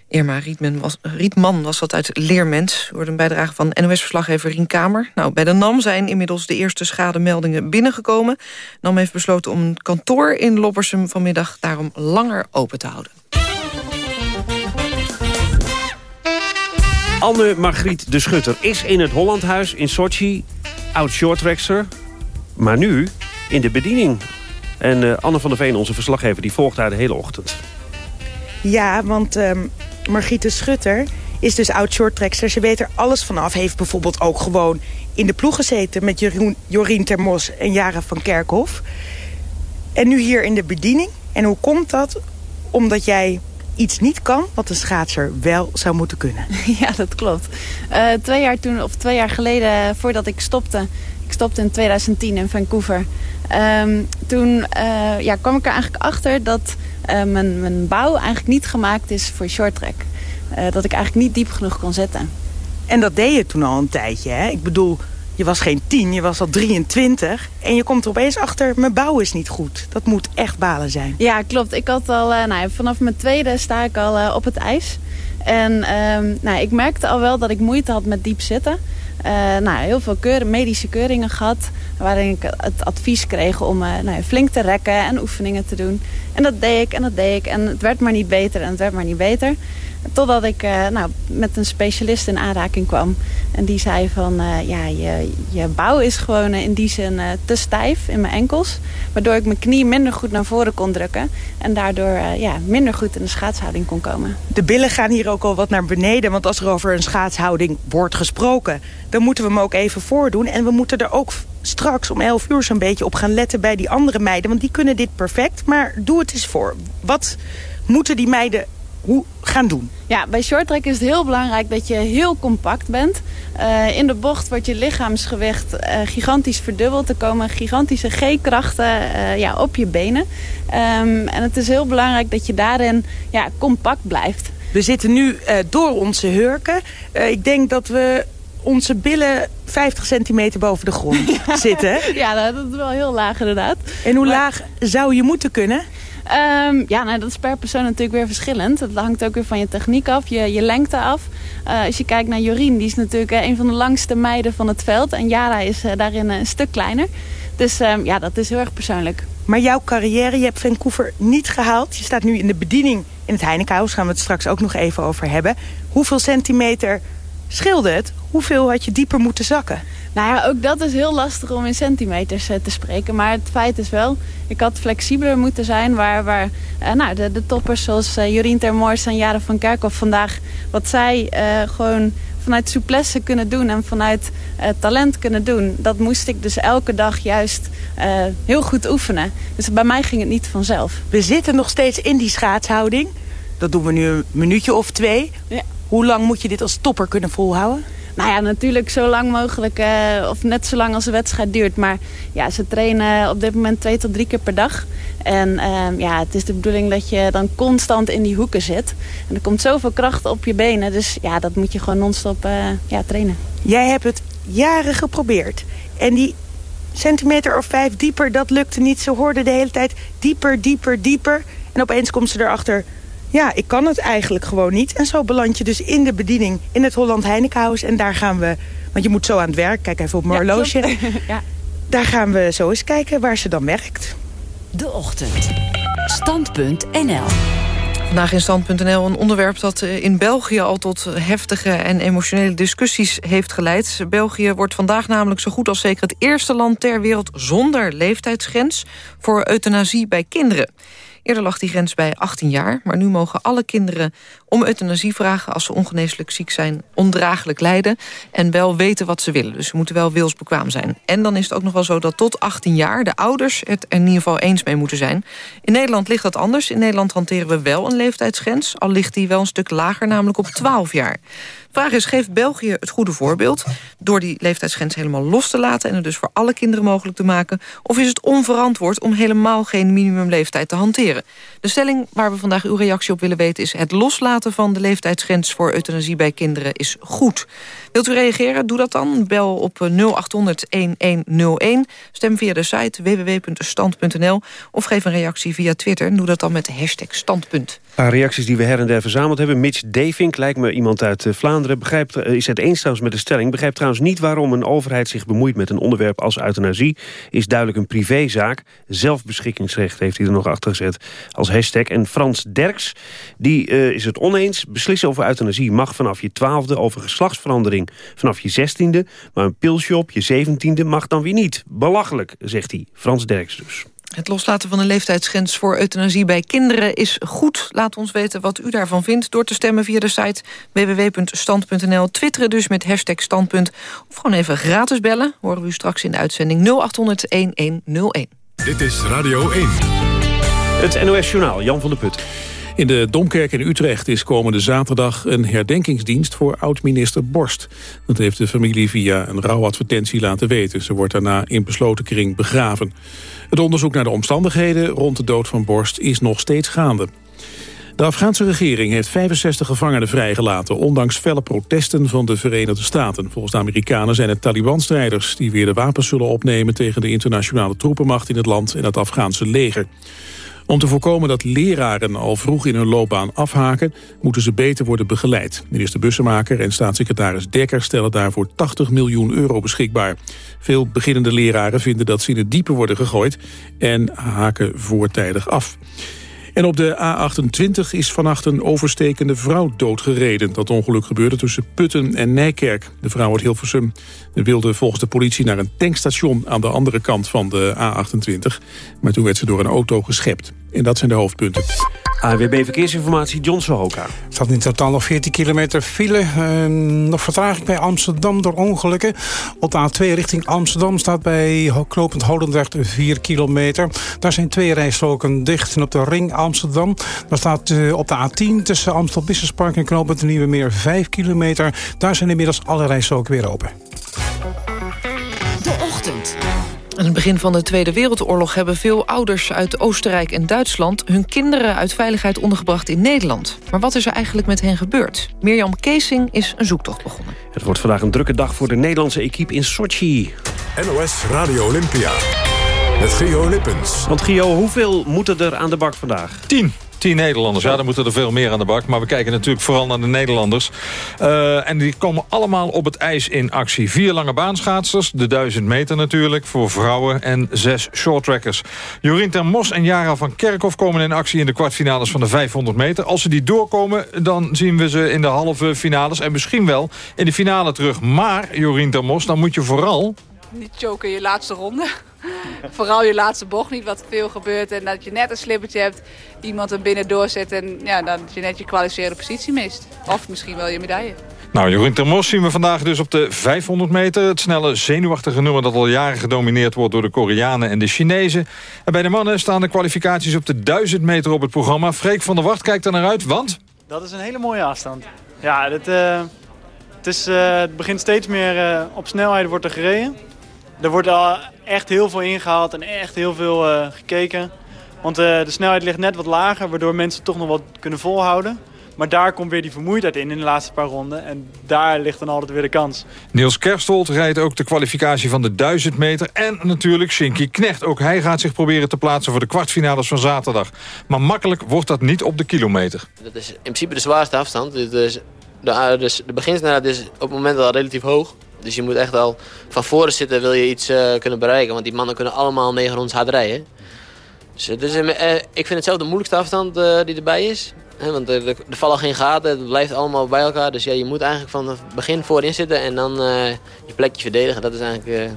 [SPEAKER 3] Irma Rietman was, Rietman was dat uit Leermens. Wordt een bijdrage van NOS-verslaggever Rien Kamer. Nou, bij de NAM zijn inmiddels de eerste schademeldingen binnengekomen. NAM heeft besloten om een kantoor in Loppersum vanmiddag daarom langer open te houden.
[SPEAKER 2] Anne Margriet de Schutter is in het Hollandhuis in Sochi oud shorttrackster. Maar nu in de bediening. En uh, Anne van der Veen, onze verslaggever, die volgt haar de hele ochtend.
[SPEAKER 18] Ja, want um, Margriet Schutter is dus oud shorttrackster. Ze weet er alles vanaf. Heeft bijvoorbeeld ook gewoon in de ploeg gezeten... met Jeroen, Jorien Termos en Jara van Kerkhof. En nu hier in de bediening. En hoe komt dat? Omdat jij iets niet kan wat een schaatser wel zou moeten kunnen.
[SPEAKER 23] Ja, dat klopt. Uh, twee jaar toen, of twee jaar geleden, voordat ik stopte... Ik stopte in 2010 in Vancouver. Um, toen uh, ja, kwam ik er eigenlijk achter dat mijn, mijn bouw eigenlijk niet gemaakt is voor shorttrack. dat ik eigenlijk niet diep genoeg kon zetten.
[SPEAKER 18] En dat deed je toen al een tijdje, hè? Ik bedoel, je was geen tien, je was al 23. En je komt er opeens achter, mijn bouw is niet goed. Dat moet echt balen zijn.
[SPEAKER 23] Ja, klopt. Ik had al, uh, nou, vanaf mijn tweede sta ik al uh, op het ijs. En uh, nou, ik merkte al wel dat ik moeite had met diep zitten. Nou, heel veel keur medische keuringen gehad. Waarin ik het advies kreeg om nou, flink te rekken en oefeningen te doen. En dat deed ik en dat deed ik. En het werd maar niet beter en het werd maar niet beter. Totdat ik uh, nou, met een specialist in aanraking kwam. En die zei van, uh, ja, je, je bouw is gewoon in die zin te stijf in mijn enkels. Waardoor ik mijn knie minder goed naar voren kon drukken. En daardoor ja, minder goed in de schaatshouding kon komen.
[SPEAKER 18] De billen gaan hier ook al wat naar beneden. Want als er over een schaatshouding wordt gesproken... dan moeten we hem ook even voordoen. En we moeten er ook straks om 11 uur zo'n beetje op gaan letten bij die andere meiden. Want die kunnen dit perfect. Maar doe het eens voor. Wat moeten die meiden hoe gaan doen?
[SPEAKER 23] Ja, bij shorttrack is het heel belangrijk dat je heel compact bent. Uh, in de bocht wordt je lichaamsgewicht uh, gigantisch verdubbeld. Er komen gigantische G-krachten uh, ja, op je benen. Um, en het is heel belangrijk dat je daarin ja, compact blijft.
[SPEAKER 18] We zitten nu door onze hurken. ik denk dat we onze billen 50 centimeter boven de grond ja. zitten.
[SPEAKER 23] Ja, dat is wel heel laag inderdaad.
[SPEAKER 18] En hoe maar... laag zou je moeten kunnen?
[SPEAKER 23] Um, ja, nou, dat is per persoon natuurlijk weer verschillend. Het hangt ook weer van je techniek af, je, je lengte af. Uh, als je kijkt naar Jorien, die is natuurlijk uh, een van de langste meiden van het veld. En Jara is uh, daarin een stuk kleiner. Dus um, ja, dat is heel erg persoonlijk.
[SPEAKER 18] Maar jouw carrière, je hebt Vancouver niet gehaald. Je staat nu in de bediening in het Heinekenhuis. Gaan we het straks ook nog even over hebben. Hoeveel centimeter scheelde het? Hoeveel had je dieper moeten zakken?
[SPEAKER 23] Nou ja, ook dat is heel lastig om in centimeters te spreken. Maar het feit is wel, ik had flexibeler moeten zijn. Waar, waar uh, nou, de, de toppers zoals uh, Jorien Termors en Jaren van Kerkhoff vandaag... wat zij uh, gewoon vanuit souplesse kunnen doen en vanuit talent kunnen doen... dat moest ik dus elke dag juist heel goed oefenen. Dus bij mij ging het niet vanzelf.
[SPEAKER 18] We zitten nog steeds in die schaatshouding. Dat doen we nu een minuutje of twee.
[SPEAKER 23] Ja.
[SPEAKER 18] Hoe lang moet je dit als topper kunnen volhouden?
[SPEAKER 23] Nou ja, natuurlijk zo lang mogelijk, uh, of net zo lang als de wedstrijd duurt. Maar ja, ze trainen op dit moment twee tot drie keer per dag. En uh, ja, het is de bedoeling dat je dan constant in die hoeken zit. En er komt zoveel kracht op je benen. Dus ja, dat moet je gewoon non-stop uh, ja, trainen.
[SPEAKER 18] Jij hebt het jaren geprobeerd. En die centimeter of vijf dieper, dat lukte niet. Ze hoorden de hele tijd dieper, dieper, dieper. En opeens komt ze erachter ja, ik kan het eigenlijk gewoon niet. En zo beland je dus in de bediening in het Holland Heinekenhuis. En daar gaan we, want je moet zo aan het werk. Kijk even op mijn ja, horloge.
[SPEAKER 23] ja.
[SPEAKER 18] Daar gaan we zo eens kijken waar ze dan werkt.
[SPEAKER 8] De Ochtend. Standpunt NL.
[SPEAKER 3] Vandaag in Stand.nl een onderwerp dat eh, in België al tot heftige en emotionele discussies heeft geleid. België wordt vandaag namelijk zo goed als zeker het eerste land ter wereld zonder leeftijdsgrens voor euthanasie bij kinderen. Eerder lag die grens bij 18 jaar, maar nu mogen alle kinderen om euthanasie vragen als ze ongeneeslijk ziek zijn, ondraaglijk lijden en wel weten wat ze willen. Dus ze moeten wel wilsbekwaam zijn. En dan is het ook nog wel zo dat tot 18 jaar de ouders het er in ieder geval eens mee moeten zijn. In Nederland ligt dat anders. In Nederland hanteren we wel een leeftijdsgrens, al ligt die wel een stuk lager, namelijk op 12 jaar. De vraag is, geeft België het goede voorbeeld... door die leeftijdsgrens helemaal los te laten... en het dus voor alle kinderen mogelijk te maken? Of is het onverantwoord om helemaal geen minimumleeftijd te hanteren? De stelling waar we vandaag uw reactie op willen weten is... het loslaten van de leeftijdsgrens voor euthanasie bij kinderen is goed. Wilt u reageren? Doe dat dan. Bel op 0800-1101. Stem via de site www.stand.nl. Of geef een reactie via Twitter. Doe dat dan met de hashtag standpunt.
[SPEAKER 2] Paar reacties die we her en der verzameld hebben. Mitch Devink, lijkt me iemand uit eh, Vlaanderen... Begrijpt, eh, is het eens trouwens met de stelling... begrijpt trouwens niet waarom een overheid zich bemoeit met een onderwerp als euthanasie. Is duidelijk een privézaak. Zelfbeschikkingsrecht heeft hij er nog achter gezet als hashtag. En Frans Derks, die is het oneens. Beslissen over euthanasie mag vanaf je twaalfde... over geslachtsverandering vanaf je zestiende... maar een pilsje op je zeventiende mag dan weer niet. Belachelijk, zegt hij. Frans Derks dus.
[SPEAKER 3] Het loslaten van een leeftijdsgrens voor euthanasie bij kinderen is goed. Laat ons weten wat u daarvan vindt door te stemmen via de site www.stand.nl. Twitteren dus met hashtag standpunt. Of gewoon even gratis bellen. Horen we u straks in de uitzending 0800-1101.
[SPEAKER 1] Dit is Radio 1.
[SPEAKER 2] Het NOS Journaal, Jan van der Put.
[SPEAKER 4] In de Domkerk in Utrecht is komende zaterdag een herdenkingsdienst voor oud-minister Borst. Dat heeft de familie via een rouwadvertentie laten weten. Ze wordt daarna in besloten kring begraven. Het onderzoek naar de omstandigheden rond de dood van Borst is nog steeds gaande. De Afghaanse regering heeft 65 gevangenen vrijgelaten... ondanks felle protesten van de Verenigde Staten. Volgens de Amerikanen zijn het Taliban-strijders... die weer de wapens zullen opnemen tegen de internationale troepenmacht in het land... en het Afghaanse leger. Om te voorkomen dat leraren al vroeg in hun loopbaan afhaken... moeten ze beter worden begeleid. Minister Bussemaker en staatssecretaris Dekker stellen daarvoor 80 miljoen euro beschikbaar. Veel beginnende leraren vinden dat ze in het diepe worden gegooid... en haken voortijdig af. En op de A28 is vannacht een overstekende vrouw doodgereden. Dat ongeluk gebeurde tussen Putten en Nijkerk. De vrouw uit Hilversum wilde volgens de politie naar een tankstation... aan de andere kant van de A28. Maar toen werd ze door een auto geschept. En dat zijn de hoofdpunten.
[SPEAKER 2] AWB Verkeersinformatie, John Sohoka.
[SPEAKER 7] Er staat in totaal nog 14 kilometer file. Nog vertraging bij Amsterdam door ongelukken. Op de A2 richting Amsterdam staat bij Knopend Holendrecht 4 kilometer. Daar zijn twee rijstroken dicht. En op de ring Amsterdam daar staat uh, op de A10 tussen Amstel Business Park en Knopend Nieuwe Meer 5 kilometer. Daar zijn inmiddels alle rijstroken weer open.
[SPEAKER 8] De ochtend.
[SPEAKER 3] Aan het begin van de Tweede Wereldoorlog hebben veel ouders uit Oostenrijk en Duitsland... hun kinderen uit veiligheid ondergebracht in Nederland. Maar wat is er eigenlijk met hen gebeurd? Mirjam Keesing is een zoektocht begonnen.
[SPEAKER 2] Het wordt vandaag een drukke dag voor de Nederlandse equipe in Sochi.
[SPEAKER 1] NOS Radio Olympia. Met Gio Lippens.
[SPEAKER 2] Want Gio, hoeveel moeten er aan de bak vandaag?
[SPEAKER 24] Tien. Tien Nederlanders. Ja, dan moeten er veel meer aan de bak. Maar we kijken natuurlijk vooral naar de Nederlanders. Uh, en die komen allemaal op het ijs in actie. Vier lange baanschaatsers, de 1000 meter natuurlijk, voor vrouwen. En zes shorttrackers. Jorien ter Mos en Jara van Kerkhoff komen in actie in de kwartfinales van de 500 meter. Als ze die doorkomen, dan zien we ze in de halve finales. En misschien wel in de finale terug. Maar, Jorien ter Mos, dan moet je vooral...
[SPEAKER 25] Niet choken in je laatste ronde. Vooral je laatste bocht niet wat veel gebeurt. En dat je net een slippertje hebt, iemand er binnen doorzet... en ja, dat je net je kwalificerende positie mist. Of misschien wel je medaille.
[SPEAKER 24] Nou, Jeroen Termos zien we vandaag dus op de 500 meter. Het snelle, zenuwachtige nummer dat al jaren gedomineerd wordt... door de Koreanen en de Chinezen. En bij de mannen staan de kwalificaties op de 1000 meter op het programma. Freek van der Wacht kijkt er naar uit, want...
[SPEAKER 26] Dat is een hele mooie afstand. Ja, het, uh, het, is, uh, het begint steeds meer uh, op snelheid wordt er gereden. Er wordt al echt heel veel ingehaald en echt heel veel uh, gekeken. Want uh, de snelheid ligt net wat lager, waardoor mensen toch nog wat kunnen volhouden. Maar daar komt weer die vermoeidheid in, in de laatste paar ronden. En daar ligt dan altijd weer de kans.
[SPEAKER 24] Niels Kerstold rijdt ook de kwalificatie van de 1000 meter. En natuurlijk Shinky Knecht. Ook hij gaat zich proberen te plaatsen voor de kwartfinales van zaterdag. Maar makkelijk wordt dat niet op de kilometer.
[SPEAKER 27] Dat is in principe de zwaarste afstand. Dus de, dus de beginsnelheid is op het moment al relatief hoog. Dus je moet echt al van voren zitten wil je iets uh, kunnen bereiken. Want die mannen kunnen allemaal negen rondes hard rijden. Dus, dus uh, ik vind het zelf de moeilijkste afstand die erbij is. Want er, er vallen geen gaten, het blijft allemaal bij elkaar. Dus ja, je moet eigenlijk van het begin voorin zitten en dan je plekje verdedigen. Dat is eigenlijk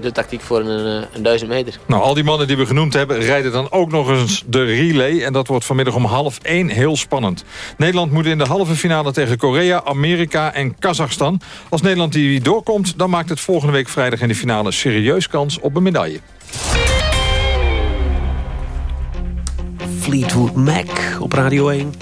[SPEAKER 27] de tactiek voor een, een duizend meter.
[SPEAKER 24] Nou, al die mannen die we genoemd hebben rijden dan ook nog eens de relay. En dat wordt vanmiddag om half één heel spannend. Nederland moet in de halve finale tegen Korea, Amerika en Kazachstan. Als Nederland die doorkomt, dan maakt het volgende week vrijdag in de finale serieus kans op een medaille.
[SPEAKER 28] Fleetwood Mac op Radio 1.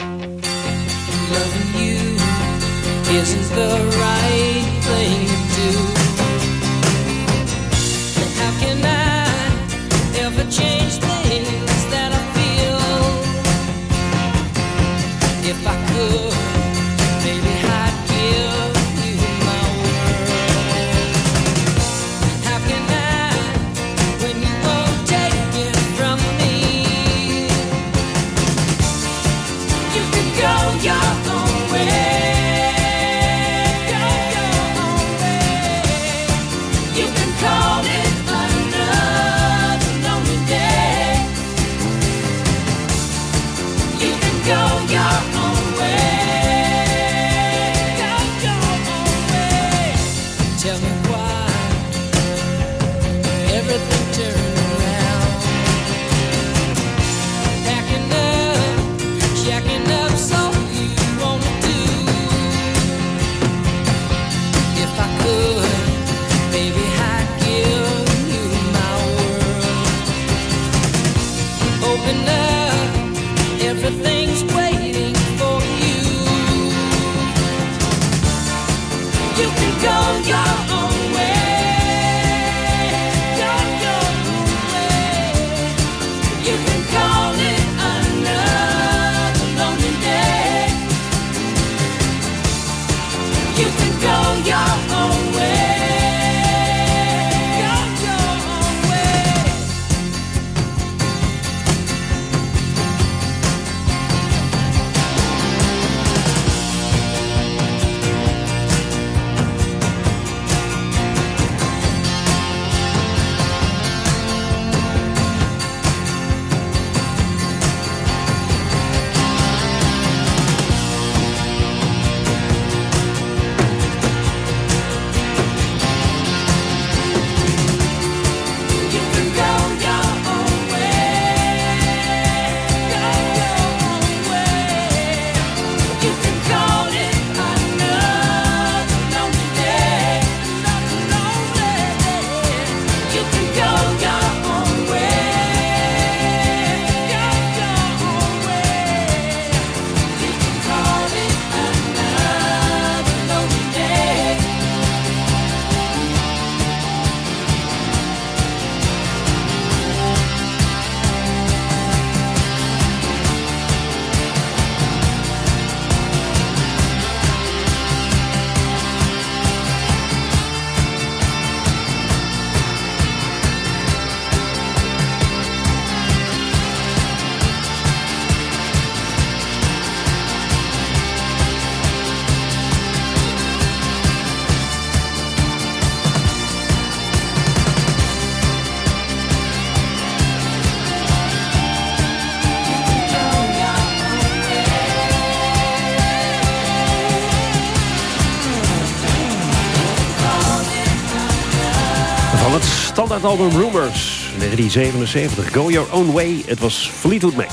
[SPEAKER 28] Album Rumors, 1977. Go Your Own Way, het was Fleetwood Mac.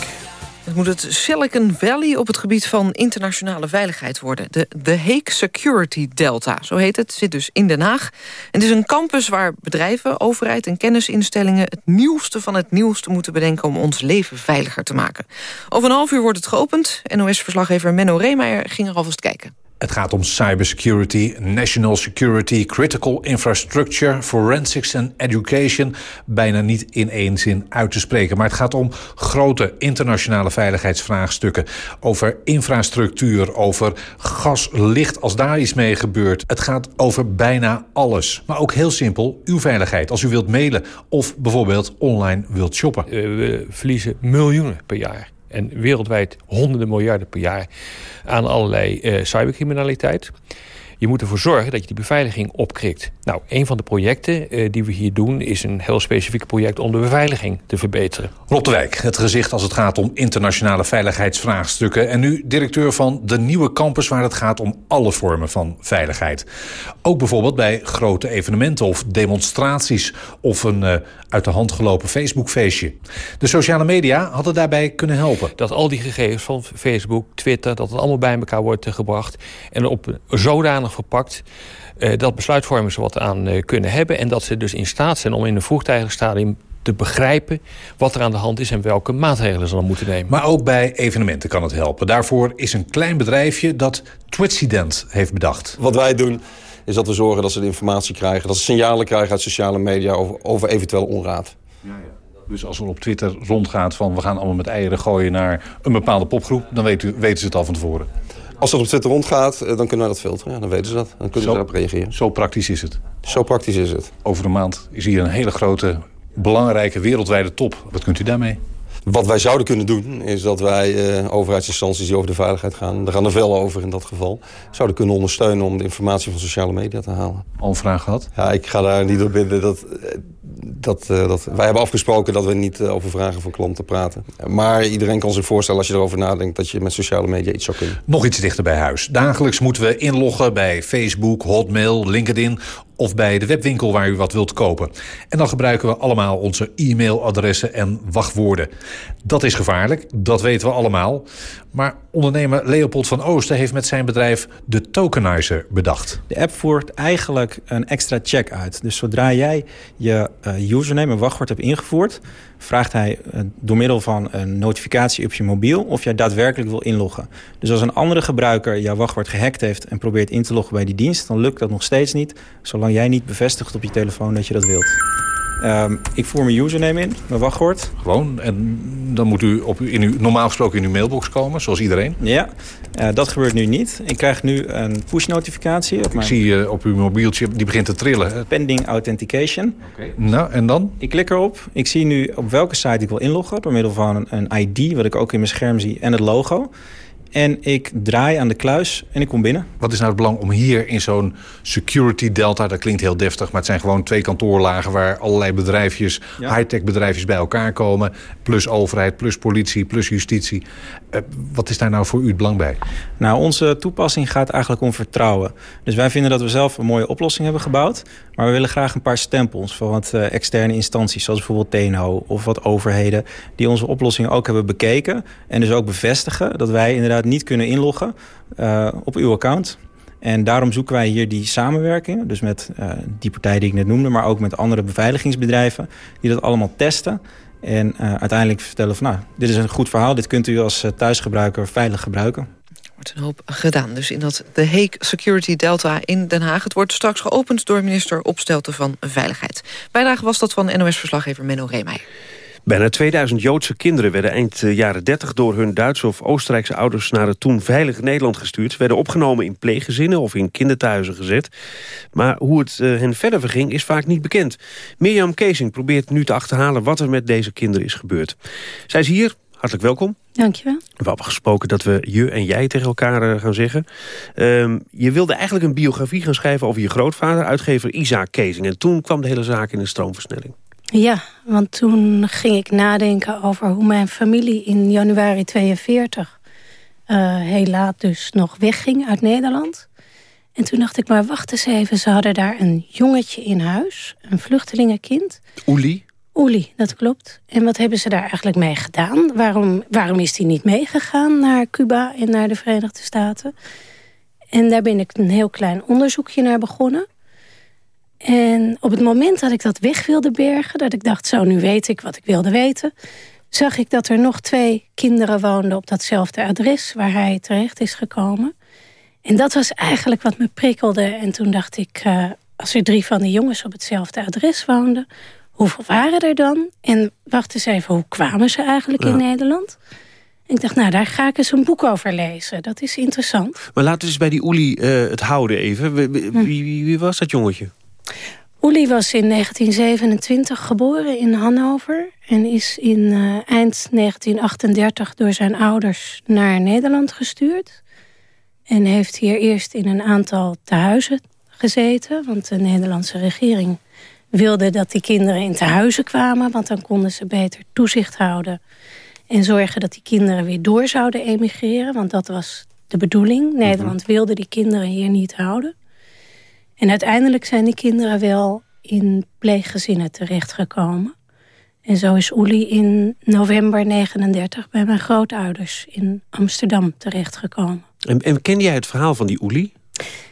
[SPEAKER 3] Het moet het Silicon Valley op het gebied van internationale veiligheid worden. De The Hague Security Delta, zo heet het, zit dus in Den Haag. En het is een campus waar bedrijven, overheid en kennisinstellingen... het nieuwste van het nieuwste moeten bedenken om ons leven veiliger te maken. Over een half uur wordt het geopend. NOS-verslaggever Menno Reemeijer ging er alvast kijken.
[SPEAKER 29] Het gaat om cybersecurity, national security, critical infrastructure, forensics en education. Bijna niet in één zin uit te spreken. Maar het gaat om grote internationale veiligheidsvraagstukken. Over infrastructuur, over gas, licht als daar iets mee gebeurt. Het gaat over bijna alles. Maar ook heel simpel, uw veiligheid. Als u wilt mailen of bijvoorbeeld online wilt shoppen.
[SPEAKER 17] We verliezen miljoenen per jaar en wereldwijd honderden miljarden per jaar aan allerlei uh, cybercriminaliteit.
[SPEAKER 30] Je moet ervoor zorgen dat je die beveiliging opkrikt. Nou, een van de projecten eh, die we hier doen... is een heel specifiek project om de beveiliging te verbeteren.
[SPEAKER 29] Rob de Wijk, het gezicht als het gaat om internationale veiligheidsvraagstukken. En nu directeur van de nieuwe campus waar het gaat om alle vormen van veiligheid. Ook bijvoorbeeld bij grote evenementen of demonstraties... of een uh, uit de hand gelopen Facebookfeestje. De sociale media hadden daarbij kunnen helpen.
[SPEAKER 30] Dat al die gegevens van Facebook, Twitter... dat het allemaal bij elkaar wordt gebracht... en op zodanig verpakt... Uh, dat besluitvormers wat aan uh, kunnen hebben... en dat ze dus in staat zijn om in een vroegtijdig stadium te begrijpen wat er aan de hand is en welke maatregelen ze dan moeten nemen.
[SPEAKER 29] Maar ook bij evenementen kan het helpen. Daarvoor is een klein bedrijfje dat Twitsident heeft bedacht.
[SPEAKER 31] Wat wij doen is dat we zorgen dat ze de informatie krijgen... dat ze signalen krijgen uit sociale media over, over eventueel onraad. Ja, ja.
[SPEAKER 29] Dus als er op Twitter rondgaat van we gaan allemaal met eieren gooien naar een bepaalde popgroep... dan weten, weten ze het al van tevoren.
[SPEAKER 31] Als dat op Twitter rondgaat, dan kunnen wij dat filteren. Ja, dan weten ze dat. Dan kunnen ze erop reageren.
[SPEAKER 29] Zo praktisch is het.
[SPEAKER 31] Zo praktisch is het.
[SPEAKER 29] Over een maand is hier een hele grote, belangrijke wereldwijde top. Wat kunt u daarmee?
[SPEAKER 31] Wat wij zouden kunnen doen, is dat wij uh, overheidsinstanties die over de veiligheid gaan... daar gaan er veel over in dat geval... zouden kunnen ondersteunen om de informatie van sociale media te halen.
[SPEAKER 29] Al een vraag gehad?
[SPEAKER 31] Ja, ik ga daar niet op binnen. Dat, dat, uh, dat, wij hebben afgesproken dat we niet uh, over vragen van klanten praten. Maar iedereen kan zich voorstellen als je erover nadenkt... dat je met sociale media iets zou kunnen.
[SPEAKER 29] Nog iets dichter bij huis. Dagelijks moeten we inloggen bij Facebook, Hotmail, LinkedIn of bij de webwinkel waar u wat wilt kopen. En dan gebruiken we allemaal onze e-mailadressen en wachtwoorden. Dat is gevaarlijk, dat weten we allemaal. Maar ondernemer Leopold van Oosten heeft met zijn bedrijf de Tokenizer bedacht.
[SPEAKER 32] De app voert eigenlijk een extra check uit. Dus zodra jij je uh, username en wachtwoord hebt ingevoerd... vraagt hij uh, door middel van een notificatie op je mobiel... of jij daadwerkelijk wil inloggen. Dus als een andere gebruiker jouw wachtwoord gehackt heeft... en probeert in te loggen bij die dienst, dan lukt dat nog steeds niet... zolang jij niet bevestigt op je telefoon dat je dat wilt. Um, ik voer mijn username in, mijn wachtwoord.
[SPEAKER 29] Gewoon, en dan moet u op, in uw, normaal gesproken in uw mailbox komen, zoals iedereen?
[SPEAKER 32] Ja, uh, dat gebeurt nu niet. Ik krijg nu een push-notificatie.
[SPEAKER 29] Ik mijn... zie uh, op uw mobieltje, die begint te trillen.
[SPEAKER 32] Pending authentication.
[SPEAKER 29] Okay. Nou, en dan?
[SPEAKER 32] Ik klik erop. Ik zie nu op welke site ik wil inloggen... door middel van een, een ID, wat ik ook in mijn scherm zie, en het logo. En ik draai aan de kluis en ik kom binnen.
[SPEAKER 29] Wat is nou het belang om hier in zo'n security delta... dat klinkt heel deftig, maar het zijn gewoon twee kantoorlagen... waar allerlei bedrijfjes, ja. high-tech bedrijfjes bij elkaar komen... plus overheid, plus politie, plus justitie. Uh, wat is daar nou voor u het belang bij?
[SPEAKER 32] Nou, onze toepassing gaat eigenlijk om vertrouwen. Dus wij vinden dat we zelf een mooie oplossing hebben gebouwd... maar we willen graag een paar stempels van wat uh, externe instanties... zoals bijvoorbeeld TNO of wat overheden... die onze oplossing ook hebben bekeken... en dus ook bevestigen dat wij inderdaad niet kunnen inloggen uh, op uw account. En daarom zoeken wij hier die samenwerking. Dus met uh, die partij die ik net noemde, maar ook met andere beveiligingsbedrijven die dat allemaal testen. En uh, uiteindelijk vertellen van nou, dit is een goed verhaal. Dit kunt u als thuisgebruiker veilig gebruiken.
[SPEAKER 3] wordt een hoop gedaan. Dus in dat de Hague Security Delta in Den Haag. Het wordt straks geopend door minister Opstelten van Veiligheid. Bijdrage was dat van NOS-verslaggever Menno Reemeijer.
[SPEAKER 2] Bijna 2000 Joodse kinderen werden eind jaren 30 door hun Duitse of Oostenrijkse ouders naar het toen veilige Nederland gestuurd. Werden opgenomen in pleeggezinnen of in kinderthuizen gezet. Maar hoe het uh, hen verder verging is vaak niet bekend. Mirjam Keesing probeert nu te achterhalen wat er met deze kinderen is gebeurd. Zij is hier. Hartelijk welkom.
[SPEAKER 33] Dankjewel.
[SPEAKER 2] We hebben gesproken dat we je en jij tegen elkaar uh, gaan zeggen. Um, je wilde eigenlijk een biografie gaan schrijven over je grootvader, uitgever Isaac Keesing. En toen kwam de hele zaak in een stroomversnelling.
[SPEAKER 33] Ja, want toen ging ik nadenken over hoe mijn familie in januari 42... Uh, heel laat dus nog wegging uit Nederland. En toen dacht ik, maar wacht eens even. Ze hadden daar een jongetje in huis, een vluchtelingenkind.
[SPEAKER 2] Oeli?
[SPEAKER 33] Oeli, dat klopt. En wat hebben ze daar eigenlijk mee gedaan? Waarom, waarom is hij niet meegegaan naar Cuba en naar de Verenigde Staten? En daar ben ik een heel klein onderzoekje naar begonnen. En op het moment dat ik dat weg wilde bergen... dat ik dacht, zo, nu weet ik wat ik wilde weten... zag ik dat er nog twee kinderen woonden op datzelfde adres... waar hij terecht is gekomen. En dat was eigenlijk wat me prikkelde. En toen dacht ik, uh, als er drie van die jongens op hetzelfde adres woonden... hoeveel waren er dan? En wacht eens even, hoe kwamen ze eigenlijk ja. in Nederland? En ik dacht, nou, daar ga ik eens een boek over lezen. Dat is interessant.
[SPEAKER 2] Maar laten we eens bij die Oeli uh, het houden even. Wie, wie, wie, wie was dat jongetje?
[SPEAKER 33] Oeli was in 1927 geboren in Hannover... en is in uh, eind 1938 door zijn ouders naar Nederland gestuurd. En heeft hier eerst in een aantal tehuizen gezeten. Want de Nederlandse regering wilde dat die kinderen in tehuizen kwamen. Want dan konden ze beter toezicht houden. En zorgen dat die kinderen weer door zouden emigreren. Want dat was de bedoeling. Nederland wilde die kinderen hier niet houden. En uiteindelijk zijn die kinderen wel in pleeggezinnen terechtgekomen. En zo is Oeli in november 39 bij mijn grootouders in Amsterdam terechtgekomen.
[SPEAKER 2] En, en kende jij het verhaal van die Oeli?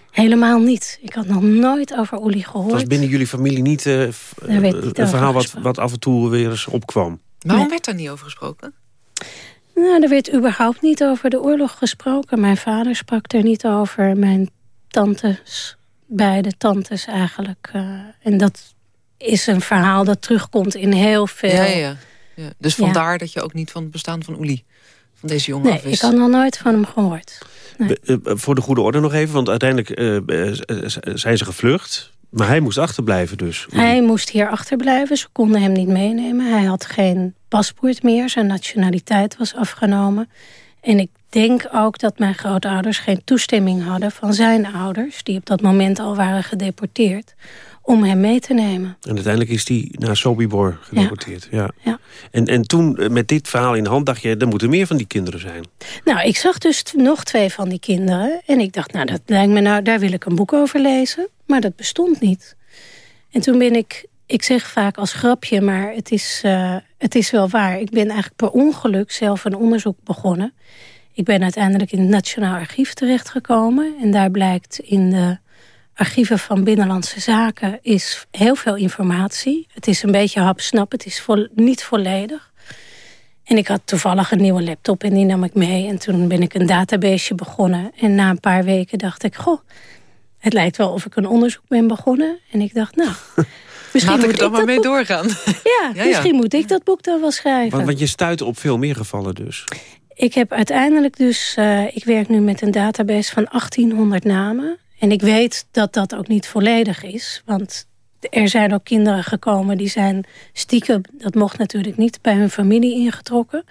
[SPEAKER 33] Helemaal niet. Ik had nog nooit over Oeli gehoord.
[SPEAKER 2] Het was binnen jullie familie niet,
[SPEAKER 33] niet
[SPEAKER 2] een verhaal wat, wat af en toe weer eens opkwam.
[SPEAKER 3] Waarom werd daar niet over gesproken?
[SPEAKER 33] Nou, er werd überhaupt niet over de oorlog gesproken. Mijn vader sprak er niet over. Mijn tantes, beide tantes eigenlijk. eh, en dat is een verhaal dat terugkomt in heel veel...
[SPEAKER 3] Ja, ja, ja. Dus
[SPEAKER 33] Ja.
[SPEAKER 3] vandaar dat je ook niet van het bestaan van Oeli, van deze jongen
[SPEAKER 33] Nee,
[SPEAKER 3] af wist.
[SPEAKER 33] ik had nog nooit van hem gehoord.
[SPEAKER 2] We- eh, voor de goede orde nog even, want uiteindelijk eh, eh, zijn ze gevlucht. Maar hij moest achterblijven dus.
[SPEAKER 33] Hij moest hier achterblijven. Ze konden hem niet meenemen. Hij had geen paspoort meer. Zijn nationaliteit was afgenomen. En ik denk ook dat mijn grootouders geen toestemming hadden van zijn ouders... die op dat moment al waren gedeporteerd, om hem mee te nemen.
[SPEAKER 2] En uiteindelijk is hij naar Sobibor gedeporteerd. Ja.
[SPEAKER 33] Ja.
[SPEAKER 2] En, en toen eh, met dit verhaal in de hand dacht je... er moeten meer van die kinderen zijn.
[SPEAKER 33] Nou, ik zag dus nog twee van die kinderen. En ik dacht, nou, dat lijkt me nou, daar wil ik een boek over lezen. Maar dat bestond niet. En toen ben ik, ik zeg vaak als grapje, maar het is, eh, het is wel waar. Ik ben eigenlijk per ongeluk zelf een onderzoek begonnen. Ik ben uiteindelijk in het Nationaal Archief terechtgekomen. En daar blijkt in de archieven van Binnenlandse Zaken is heel veel informatie. Het is een beetje hapsnap, het is niet volledig. En ik had toevallig een nieuwe laptop en die nam ik mee. En toen ben ik een database begonnen. En na een paar weken dacht ik, goh, het lijkt wel of ik een onderzoek ben begonnen. En ik dacht, nou, misschien
[SPEAKER 3] Laat ik er dan maar mee
[SPEAKER 33] boek-
[SPEAKER 3] doorgaan.
[SPEAKER 33] Ja,
[SPEAKER 3] Ja, ja.
[SPEAKER 33] misschien moet ik dat boek dan wel schrijven.
[SPEAKER 2] Want, want je stuitte op veel meer gevallen dus.
[SPEAKER 33] Ik heb uiteindelijk dus, eh, ik werk nu met een database van 1800 namen. En ik weet dat dat ook niet volledig is. Want er zijn ook kinderen gekomen die zijn stiekem, dat mocht natuurlijk niet, bij hun familie ingetrokken.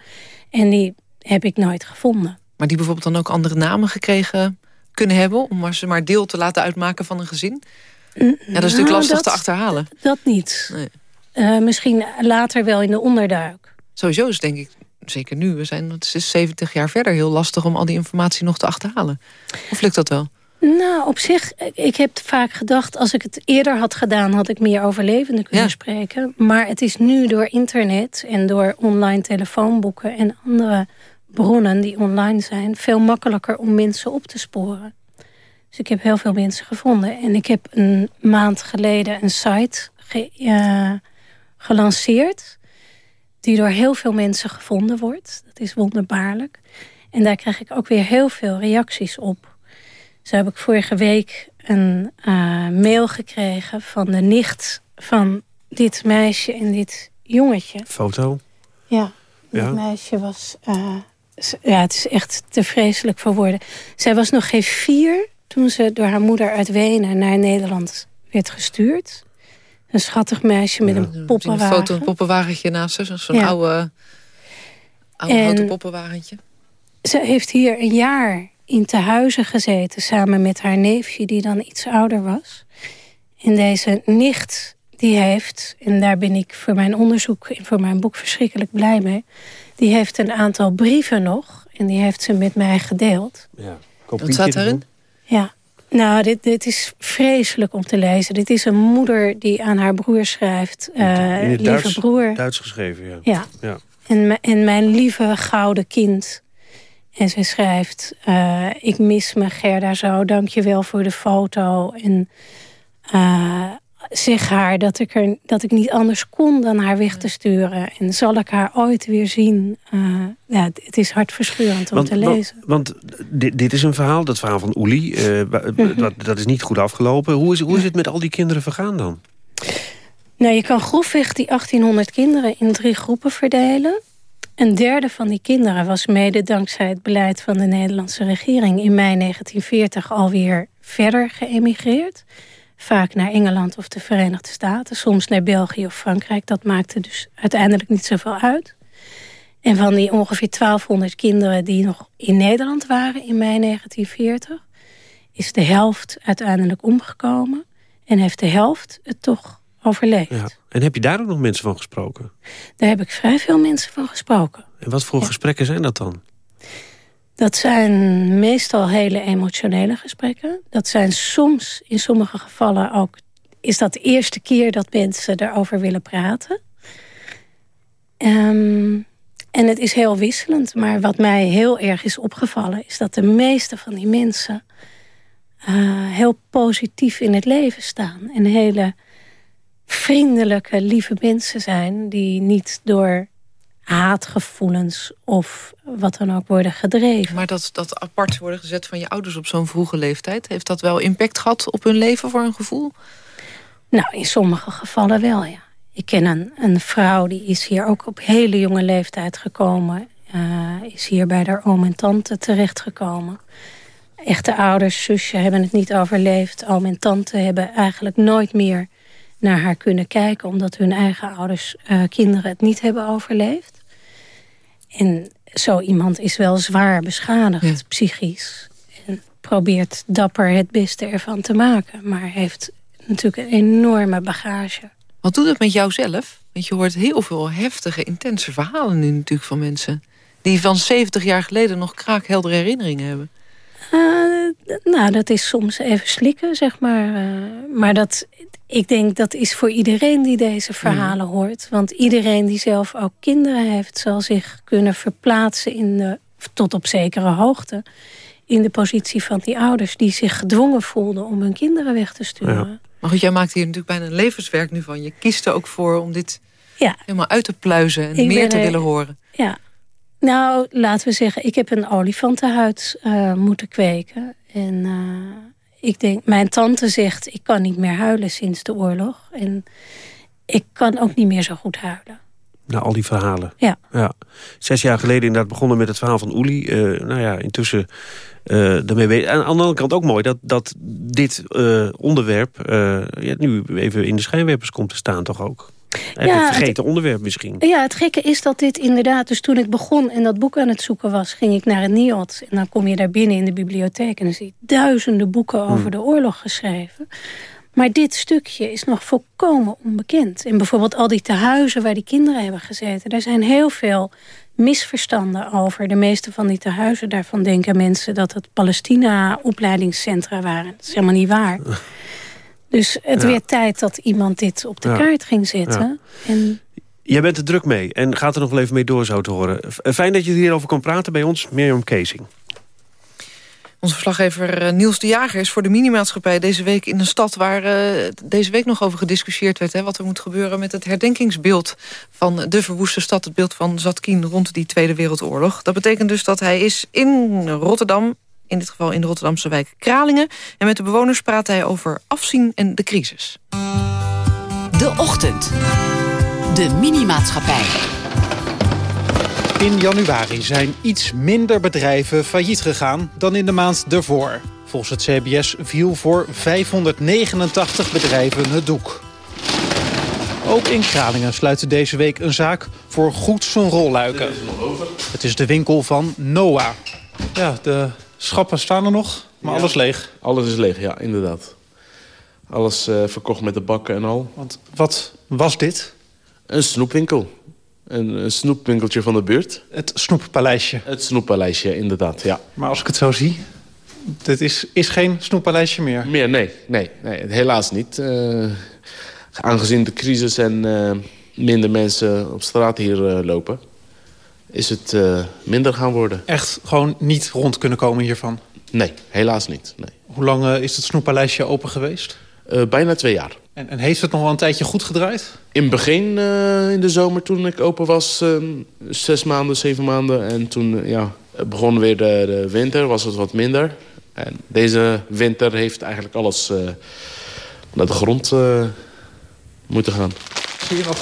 [SPEAKER 33] En die heb ik nooit gevonden.
[SPEAKER 3] Maar die bijvoorbeeld dan ook andere namen gekregen kunnen hebben... om ze maar deel te laten uitmaken van een gezin? Ja, dat is natuurlijk
[SPEAKER 33] Nou,
[SPEAKER 3] lastig
[SPEAKER 33] dat-
[SPEAKER 3] te achterhalen.
[SPEAKER 33] Dat niet.
[SPEAKER 3] Nee.
[SPEAKER 33] Eh, misschien later wel in de onderduik.
[SPEAKER 3] Sowieso is denk ik, zeker nu, we zijn het is 70 jaar verder... heel lastig om al die informatie nog te achterhalen. Of lukt dat wel?
[SPEAKER 33] Nou, op zich, ik heb vaak gedacht... als ik het eerder had gedaan, had ik meer overlevenden kunnen spreken. Maar het is nu door internet en door online telefoonboeken... en andere bronnen die online zijn... veel makkelijker om mensen op te sporen. Dus ik heb heel veel mensen gevonden. En ik heb een maand geleden een site ge- eh, gelanceerd... die door heel veel mensen gevonden wordt. Dat is wonderbaarlijk. En daar krijg ik ook weer heel veel reacties op. Zo heb ik vorige week een eh, mail gekregen van de nicht van dit meisje en dit jongetje.
[SPEAKER 2] Foto.
[SPEAKER 33] Ja, dit
[SPEAKER 2] Ja.
[SPEAKER 33] meisje was... eh, ja, het is echt te vreselijk voor woorden. Zij was nog geen vier toen ze door haar moeder uit Wenen naar Nederland werd gestuurd. Een schattig meisje met een
[SPEAKER 3] Een
[SPEAKER 33] poppenwagen.
[SPEAKER 3] foto, een poppenwagentje naast ze, zo'n
[SPEAKER 33] Ja.
[SPEAKER 3] oude, oude
[SPEAKER 33] En-
[SPEAKER 3] houten poppenwagentje.
[SPEAKER 33] Ze heeft hier een jaar in tehuizen gezeten... samen met haar neefje, die dan iets ouder was. En deze nicht, die heeft... en daar ben ik voor mijn onderzoek en voor mijn boek verschrikkelijk blij mee... die heeft een aantal brieven nog... en die heeft ze met mij gedeeld.
[SPEAKER 2] Ja.
[SPEAKER 3] Wat staat erin?
[SPEAKER 33] Ja, nou, dit, dit is vreselijk om te lezen. Dit is een moeder die aan haar broer schrijft... eh,
[SPEAKER 2] In het
[SPEAKER 33] lieve
[SPEAKER 2] Duits,
[SPEAKER 33] broer,
[SPEAKER 2] Duits geschreven, ja.
[SPEAKER 33] Ja.
[SPEAKER 2] ja.
[SPEAKER 33] en, en mijn lieve gouden kind. En ze schrijft, eh, ik mis me Gerda zo, dank je wel voor de foto. En eh, zeg haar dat ik, er, dat ik niet anders kon dan haar weg te sturen. En zal ik haar ooit weer zien? Eh, ja, het- is hartverscheurend om te lezen.
[SPEAKER 2] Want, want dit, dit is een verhaal, dat verhaal van Oeli. eh,
[SPEAKER 33] Mhm.
[SPEAKER 2] dat, dat is niet goed afgelopen. Hoe is, hoe is het met al die kinderen vergaan dan?
[SPEAKER 33] Nou, je kan grofweg die 1800 kinderen in drie groepen verdelen. Een derde van die kinderen was mede dankzij het beleid van de Nederlandse regering... in mei 1940 alweer verder geëmigreerd. Vaak naar Engeland of de Verenigde Staten. Soms naar België of Frankrijk. Dat maakte dus uiteindelijk niet zoveel uit. En van die ongeveer 1200 kinderen die nog in Nederland waren in mei 1940... is de helft uiteindelijk omgekomen. En heeft de helft het toch overleefd.
[SPEAKER 2] Ja. En heb je daar ook nog mensen van gesproken?
[SPEAKER 33] Daar heb ik vrij veel mensen van gesproken.
[SPEAKER 2] En wat voor gesprekken zijn dat dan?
[SPEAKER 33] Dat zijn meestal hele emotionele gesprekken. Dat zijn soms, in sommige gevallen ook... is dat de eerste keer dat mensen erover willen praten. Ehm, en het is heel wisselend. Maar wat mij heel erg is opgevallen... is dat de meeste van die mensen... eh, heel positief in het leven staan. En hele vriendelijke, lieve mensen zijn... die niet door haatgevoelens of wat dan ook worden gedreven.
[SPEAKER 3] Maar dat, dat apart worden gezet van je ouders op zo'n vroege leeftijd... heeft dat wel impact gehad op hun leven voor een gevoel?
[SPEAKER 33] Nou, in sommige gevallen wel, ja. Ik ken een, een vrouw die is hier ook op hele jonge leeftijd gekomen. eh, is hier bij haar oom en tante terechtgekomen. Echte ouders, zusje hebben het niet overleefd. Oom en tante hebben eigenlijk nooit meer naar haar kunnen kijken... omdat hun eigen ouders, eh, kinderen het niet hebben overleefd. En zo iemand is wel zwaar beschadigd, psychisch. En probeert dapper het beste ervan te maken. Maar heeft natuurlijk een enorme bagage.
[SPEAKER 3] Wat doet het met jou zelf? Want je hoort heel veel heftige, intense verhalen nu natuurlijk van mensen... die van 70 jaar geleden nog kraakheldere herinneringen hebben.
[SPEAKER 33] Eh, nou, dat is soms even slikken, zeg maar. Eh, maar dat, ik denk dat is voor iedereen die deze verhalen hoort. Want iedereen die zelf ook kinderen heeft... zal zich kunnen verplaatsen in de, tot op zekere hoogte... in de positie van die ouders die zich gedwongen voelden... om hun kinderen weg te sturen.
[SPEAKER 3] Maar goed, jij maakt hier natuurlijk bijna een levenswerk nu van. Je kiest er ook voor om dit
[SPEAKER 33] Ja.
[SPEAKER 3] helemaal uit te pluizen... en
[SPEAKER 33] Ik
[SPEAKER 3] meer te
[SPEAKER 33] er-
[SPEAKER 3] willen horen.
[SPEAKER 33] Ja. Nou, laten we zeggen, ik heb een olifantenhuid eh, moeten kweken. En eh, ik denk, mijn tante zegt, ik kan niet meer huilen sinds de oorlog. En ik kan ook niet meer zo goed huilen.
[SPEAKER 2] Na al die verhalen.
[SPEAKER 33] Ja.
[SPEAKER 2] ja. Zes jaar geleden inderdaad begonnen met het verhaal van Oeli. Eh, nou ja, intussen eh daarmee weet. Aan de andere kant ook mooi dat, dat dit eh, onderwerp... ja, nu even in de schijnwerpers komt te staan toch ook. Eigenlijk
[SPEAKER 33] Ja,
[SPEAKER 2] een vergeten onderwerp misschien.
[SPEAKER 33] Ja, het gekke is dat dit inderdaad... Dus toen ik begon en dat boek aan het zoeken was... ging ik naar het NIOD. En dan kom je daar binnen in de bibliotheek... en dan zie je duizenden boeken over
[SPEAKER 2] Hmm.
[SPEAKER 33] de oorlog geschreven. Maar dit stukje is nog volkomen onbekend. En bijvoorbeeld al die tehuizen waar die kinderen hebben gezeten... daar zijn heel veel misverstanden over. De meeste van die tehuizen, daarvan denken mensen... dat het Palestina-opleidingscentra waren. Dat is helemaal niet waar. Dus het
[SPEAKER 2] Ja.
[SPEAKER 33] werd tijd dat iemand dit op de
[SPEAKER 2] Ja.
[SPEAKER 33] kaart ging zetten. En
[SPEAKER 2] Jij bent er druk mee en gaat er nog wel even mee door zo te horen. Eh, Fijn dat je hierover kan praten bij ons, Mirjam Keesing.
[SPEAKER 3] Onze verslaggever eh, Niels de Jager is voor de minimaatschappij deze week in een stad... waar eh, deze week nog over gediscussieerd werd... Hè, wat er moet gebeuren met het herdenkingsbeeld van de verwoeste stad... het beeld van Zatkin rond die Tweede Wereldoorlog. Dat betekent dus dat hij is in Rotterdam... in dit geval in de Rotterdamse wijk Kralingen. En met de bewoners praat hij over afzien en de crisis.
[SPEAKER 8] De Ochtend. De Minimaatschappij.
[SPEAKER 34] In januari zijn iets minder bedrijven failliet gegaan dan in de maand ervoor. Volgens het CBS viel voor 589 bedrijven het doek. Ook in Kralingen sluiten deze week een zaak voor goed zijn rolluiken. Het is de winkel van Noah. Ja, de schappen staan er nog, maar alles leeg.
[SPEAKER 35] Alles is leeg, ja, inderdaad. Alles eh, verkocht met de bakken en al.
[SPEAKER 34] Want wat was dit?
[SPEAKER 35] Een snoepwinkel. Een, een snoepwinkeltje van de buurt.
[SPEAKER 34] Het snoeppaleisje.
[SPEAKER 35] Het snoeppaleisje, inderdaad, ja.
[SPEAKER 34] Maar als ik het zo zie, dit is, is geen snoeppaleisje meer.
[SPEAKER 35] Meer, nee, nee, nee helaas niet. Eh, aangezien de crisis en eh, minder mensen op straat hier lopen... is het eh, minder gaan worden.
[SPEAKER 34] Echt gewoon niet rond kunnen komen hiervan?
[SPEAKER 35] Nee, helaas niet. Nee.
[SPEAKER 34] Hoe lang eh, is het snoeppaleisje open geweest?
[SPEAKER 35] Eh, bijna twee jaar.
[SPEAKER 34] En, en heeft het nog wel een tijdje goed gedraaid?
[SPEAKER 35] In het begin, eh, in de zomer, toen ik open was, eh, zes maanden, zeven maanden. En toen ja, begon weer de, de winter, was het wat minder. En deze winter heeft eigenlijk alles eh, naar de grond eh, moeten gaan.
[SPEAKER 34] Zie je nog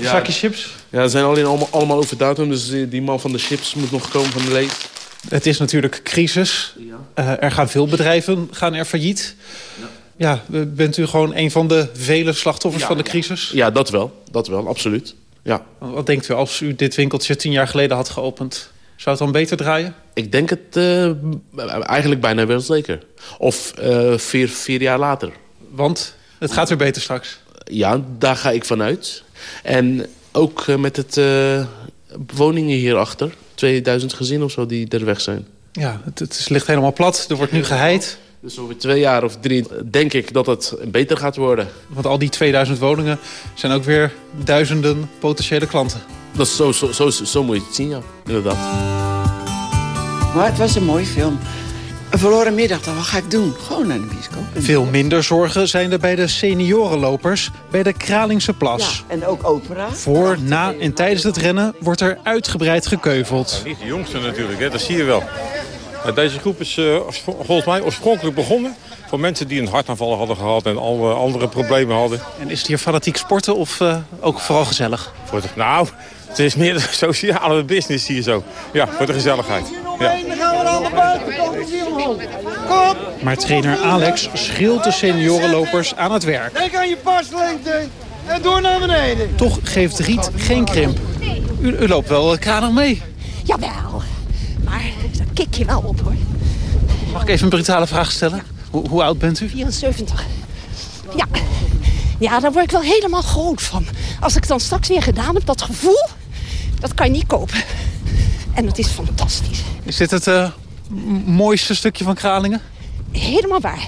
[SPEAKER 35] Ja.
[SPEAKER 34] zakjes chips?
[SPEAKER 35] Ja, ze zijn alleen allemaal, allemaal over datum, dus die, die man van de chips moet nog komen van de leed.
[SPEAKER 34] Het is natuurlijk crisis. Eh, er gaan veel bedrijven gaan er failliet. Ja, bent u gewoon een van de vele slachtoffers van de crisis?
[SPEAKER 35] Ja, dat wel. Dat wel, absoluut. Ja.
[SPEAKER 26] Wat denkt u, als u dit winkeltje tien jaar geleden had geopend... zou het dan beter draaien?
[SPEAKER 35] Ik denk het eh, eigenlijk bijna wel zeker. Of eh, vier, vier jaar later.
[SPEAKER 26] Want het gaat weer beter straks?
[SPEAKER 35] Ja, daar ga ik vanuit. En ook eh, met het eh, woningen hierachter. 2000 gezinnen of zo die er weg zijn.
[SPEAKER 26] Ja, het, het is- ligt helemaal plat. Er wordt nu geheid.
[SPEAKER 35] Dus over twee jaar of drie denk ik dat het beter gaat worden.
[SPEAKER 26] Want al die 2000 woningen zijn ook weer duizenden potentiële klanten.
[SPEAKER 35] Dat is zo, zo, zo, zo moet je het zien, ja. Inderdaad.
[SPEAKER 36] Maar het was een mooie film. Een verloren middag, dan wat ga ik doen? Gewoon naar de bioscoop.
[SPEAKER 26] Veel minder zorgen zijn er bij de seniorenlopers bij de Kralingse Plas.
[SPEAKER 36] En ook opera.
[SPEAKER 26] Voor, na en tijdens het rennen wordt er uitgebreid gekeuveld.
[SPEAKER 37] Niet de jongste natuurlijk, hè, dat zie je wel. Maar Deze groep is eh, volgens mij oorspronkelijk begonnen... voor mensen die een hartaanval hadden gehad en alle andere problemen hadden.
[SPEAKER 26] En is het hier fanatiek sporten of eh, ook vooral gezellig?
[SPEAKER 37] Nou, het is meer de sociale business hier zo. Ja, voor de gezelligheid. Ja.
[SPEAKER 36] Dan gaan we aan de buitenkant Kom!
[SPEAKER 26] Maar trainer Alex schreeuwt de seniorenlopers aan het werk.
[SPEAKER 36] Denk aan je paslengte en door naar beneden.
[SPEAKER 26] Toch geeft Riet geen krimp. U, u loopt wel kranig mee.
[SPEAKER 38] Jawel, maar daar kik je wel op hoor.
[SPEAKER 26] Mag ik even een brutale vraag stellen? Hoe, hoe oud bent u?
[SPEAKER 38] 74. Ja. ja, daar word ik wel helemaal groot van. Als ik het dan straks weer gedaan heb, dat gevoel, dat kan je niet kopen. En het is fantastisch.
[SPEAKER 26] Is dit het eh, mooiste stukje van Kralingen?
[SPEAKER 38] Helemaal waar.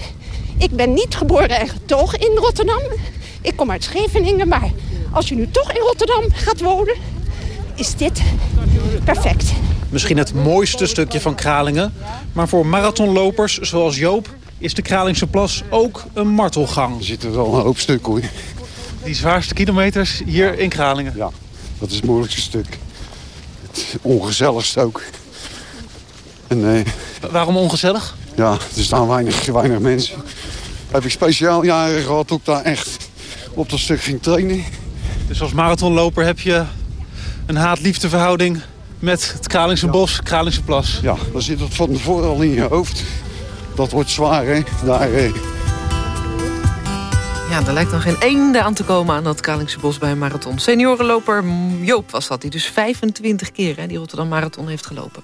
[SPEAKER 38] Ik ben niet geboren en getogen in Rotterdam. Ik kom uit Scheveningen, maar als je nu toch in Rotterdam gaat wonen, is dit perfect.
[SPEAKER 26] Misschien het mooiste stukje van Kralingen. Maar voor marathonlopers zoals Joop is de Kralingse Plas ook een martelgang. Er
[SPEAKER 39] zitten wel een hoop stuk hoor.
[SPEAKER 26] Die zwaarste kilometers hier in Kralingen.
[SPEAKER 39] Ja, dat is het moeilijkste stuk. Het ongezelligste ook. En eh,
[SPEAKER 26] Waarom ongezellig?
[SPEAKER 39] ja, er staan weinig, weinig mensen. Heb ik speciaal jaren gehad toen ik daar echt op dat stuk ging trainen.
[SPEAKER 26] Dus als marathonloper heb je een haat-liefde verhouding met het Kralingse Bos, Kralingse Plas.
[SPEAKER 39] Ja, dan zit het van tevoren al in je hoofd. Dat wordt zwaar, hè. Daar, eh,
[SPEAKER 3] Ja, er lijkt dan geen einde aan te komen aan dat Kralingse Bos bij een marathon. Seniorenloper Joop was dat, die dus 25 keer hè, die Rotterdam Marathon heeft gelopen.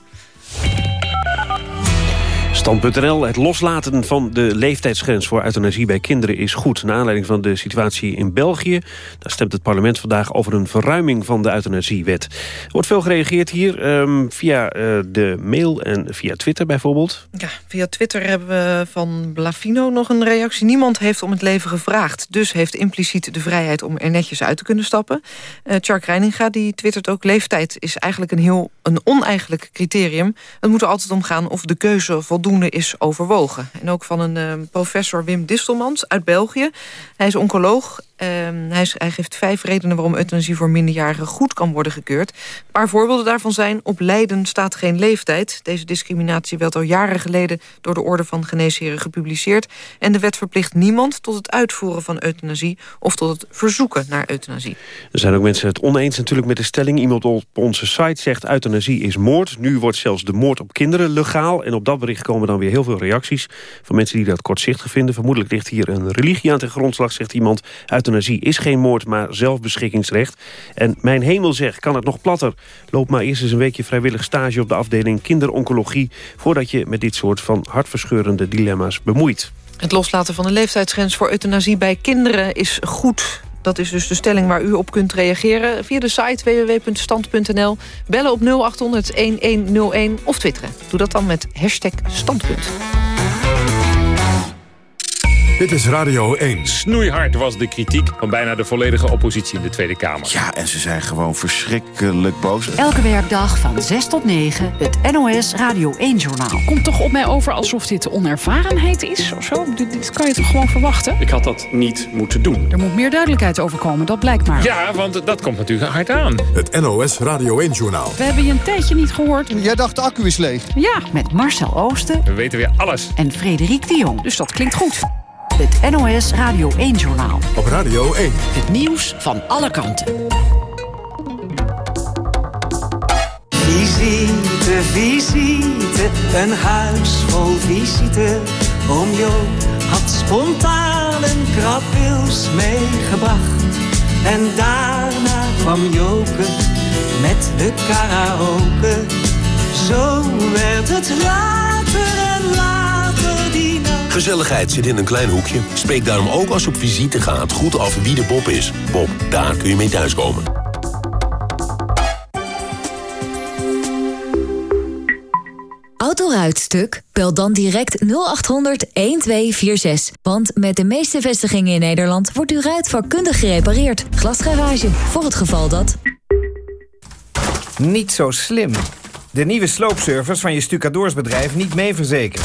[SPEAKER 2] Stand.nl, het loslaten van de leeftijdsgrens voor euthanasie bij kinderen is goed. Naar aanleiding van de situatie in België. Daar stemt het parlement vandaag over een verruiming van de euthanasiewet. Er wordt veel gereageerd hier ehm, via eh, de mail en via Twitter bijvoorbeeld.
[SPEAKER 3] Ja, via Twitter hebben we van Blavino nog een reactie. Niemand heeft om het leven gevraagd. Dus heeft impliciet de vrijheid om er netjes uit te kunnen stappen. Uh, Tjark Reininga die twittert ook... leeftijd is eigenlijk een heel een oneigenlijk criterium. Het moet er altijd om gaan of de keuze voldoende is overwogen. En ook van een uh, professor Wim Distelmans uit België. Hij is oncoloog. Uh, hij, geeft vijf redenen waarom euthanasie voor minderjarigen goed kan worden gekeurd. Een paar voorbeelden daarvan zijn... op lijden staat geen leeftijd. Deze discriminatie werd al jaren geleden... door de Orde van Geneesheren gepubliceerd. En de wet verplicht niemand tot het uitvoeren van euthanasie... of tot het verzoeken naar euthanasie.
[SPEAKER 2] Er zijn ook mensen het oneens natuurlijk met de stelling. Iemand op onze site zegt euthanasie is moord. Nu wordt zelfs de moord op kinderen legaal. En op dat bericht komen dan weer heel veel reacties... van mensen die dat kortzichtig vinden. Vermoedelijk ligt hier een religie aan ten grondslag, zegt iemand... Euthanasie is geen moord, maar zelfbeschikkingsrecht. En mijn hemel zegt, kan het nog platter? Loop maar eerst eens een weekje vrijwillig stage op de afdeling kinderoncologie... voordat je met dit soort van hartverscheurende dilemma's bemoeit.
[SPEAKER 3] Het loslaten van de leeftijdsgrens voor euthanasie bij kinderen is goed. Dat is dus de stelling waar u op kunt reageren. Via de site www.stand.nl. Bellen op 0800-1101 of twitteren. Doe dat dan met hashtag standpunt.
[SPEAKER 1] Dit is Radio 1.
[SPEAKER 40] Snoeihard was de kritiek van bijna de volledige oppositie in de Tweede Kamer.
[SPEAKER 41] Ja, en ze zijn gewoon verschrikkelijk boos.
[SPEAKER 8] Elke werkdag van 6 tot 9, het NOS Radio 1-journaal.
[SPEAKER 42] Komt toch op mij over alsof dit onervarenheid is of zo? Dit, dit kan je toch gewoon verwachten?
[SPEAKER 40] Ik had dat niet moeten doen.
[SPEAKER 42] Er moet meer duidelijkheid over komen, dat blijkt maar.
[SPEAKER 40] Ja, want dat komt natuurlijk hard aan.
[SPEAKER 1] Het NOS Radio 1-journaal.
[SPEAKER 42] We hebben je een tijdje niet gehoord.
[SPEAKER 41] Jij dacht de accu is leeg?
[SPEAKER 42] Ja.
[SPEAKER 8] Met Marcel Oosten.
[SPEAKER 40] We weten weer alles.
[SPEAKER 8] En Frederik de Jong.
[SPEAKER 42] Dus dat klinkt goed.
[SPEAKER 8] Het NOS Radio 1-journaal.
[SPEAKER 1] Op Radio 1.
[SPEAKER 8] Het nieuws van alle kanten.
[SPEAKER 43] Visite, visite, een huis vol visite. Oom Joop had spontaan een krabwils meegebracht. En daarna kwam Joke met de karaoke. Zo werd het later en later.
[SPEAKER 44] Gezelligheid zit in een klein hoekje. Spreek daarom ook als je op visite gaat goed af wie de Bob is. Bob, daar kun je mee thuiskomen.
[SPEAKER 45] Autoruitstuk? Bel dan direct 0800 1246. Want met de meeste vestigingen in Nederland wordt uw ruit vakkundig gerepareerd. Glasgarage, voor het geval dat...
[SPEAKER 46] Niet zo slim. De nieuwe sloopservice van je stucadoorsbedrijf niet mee verzekerd.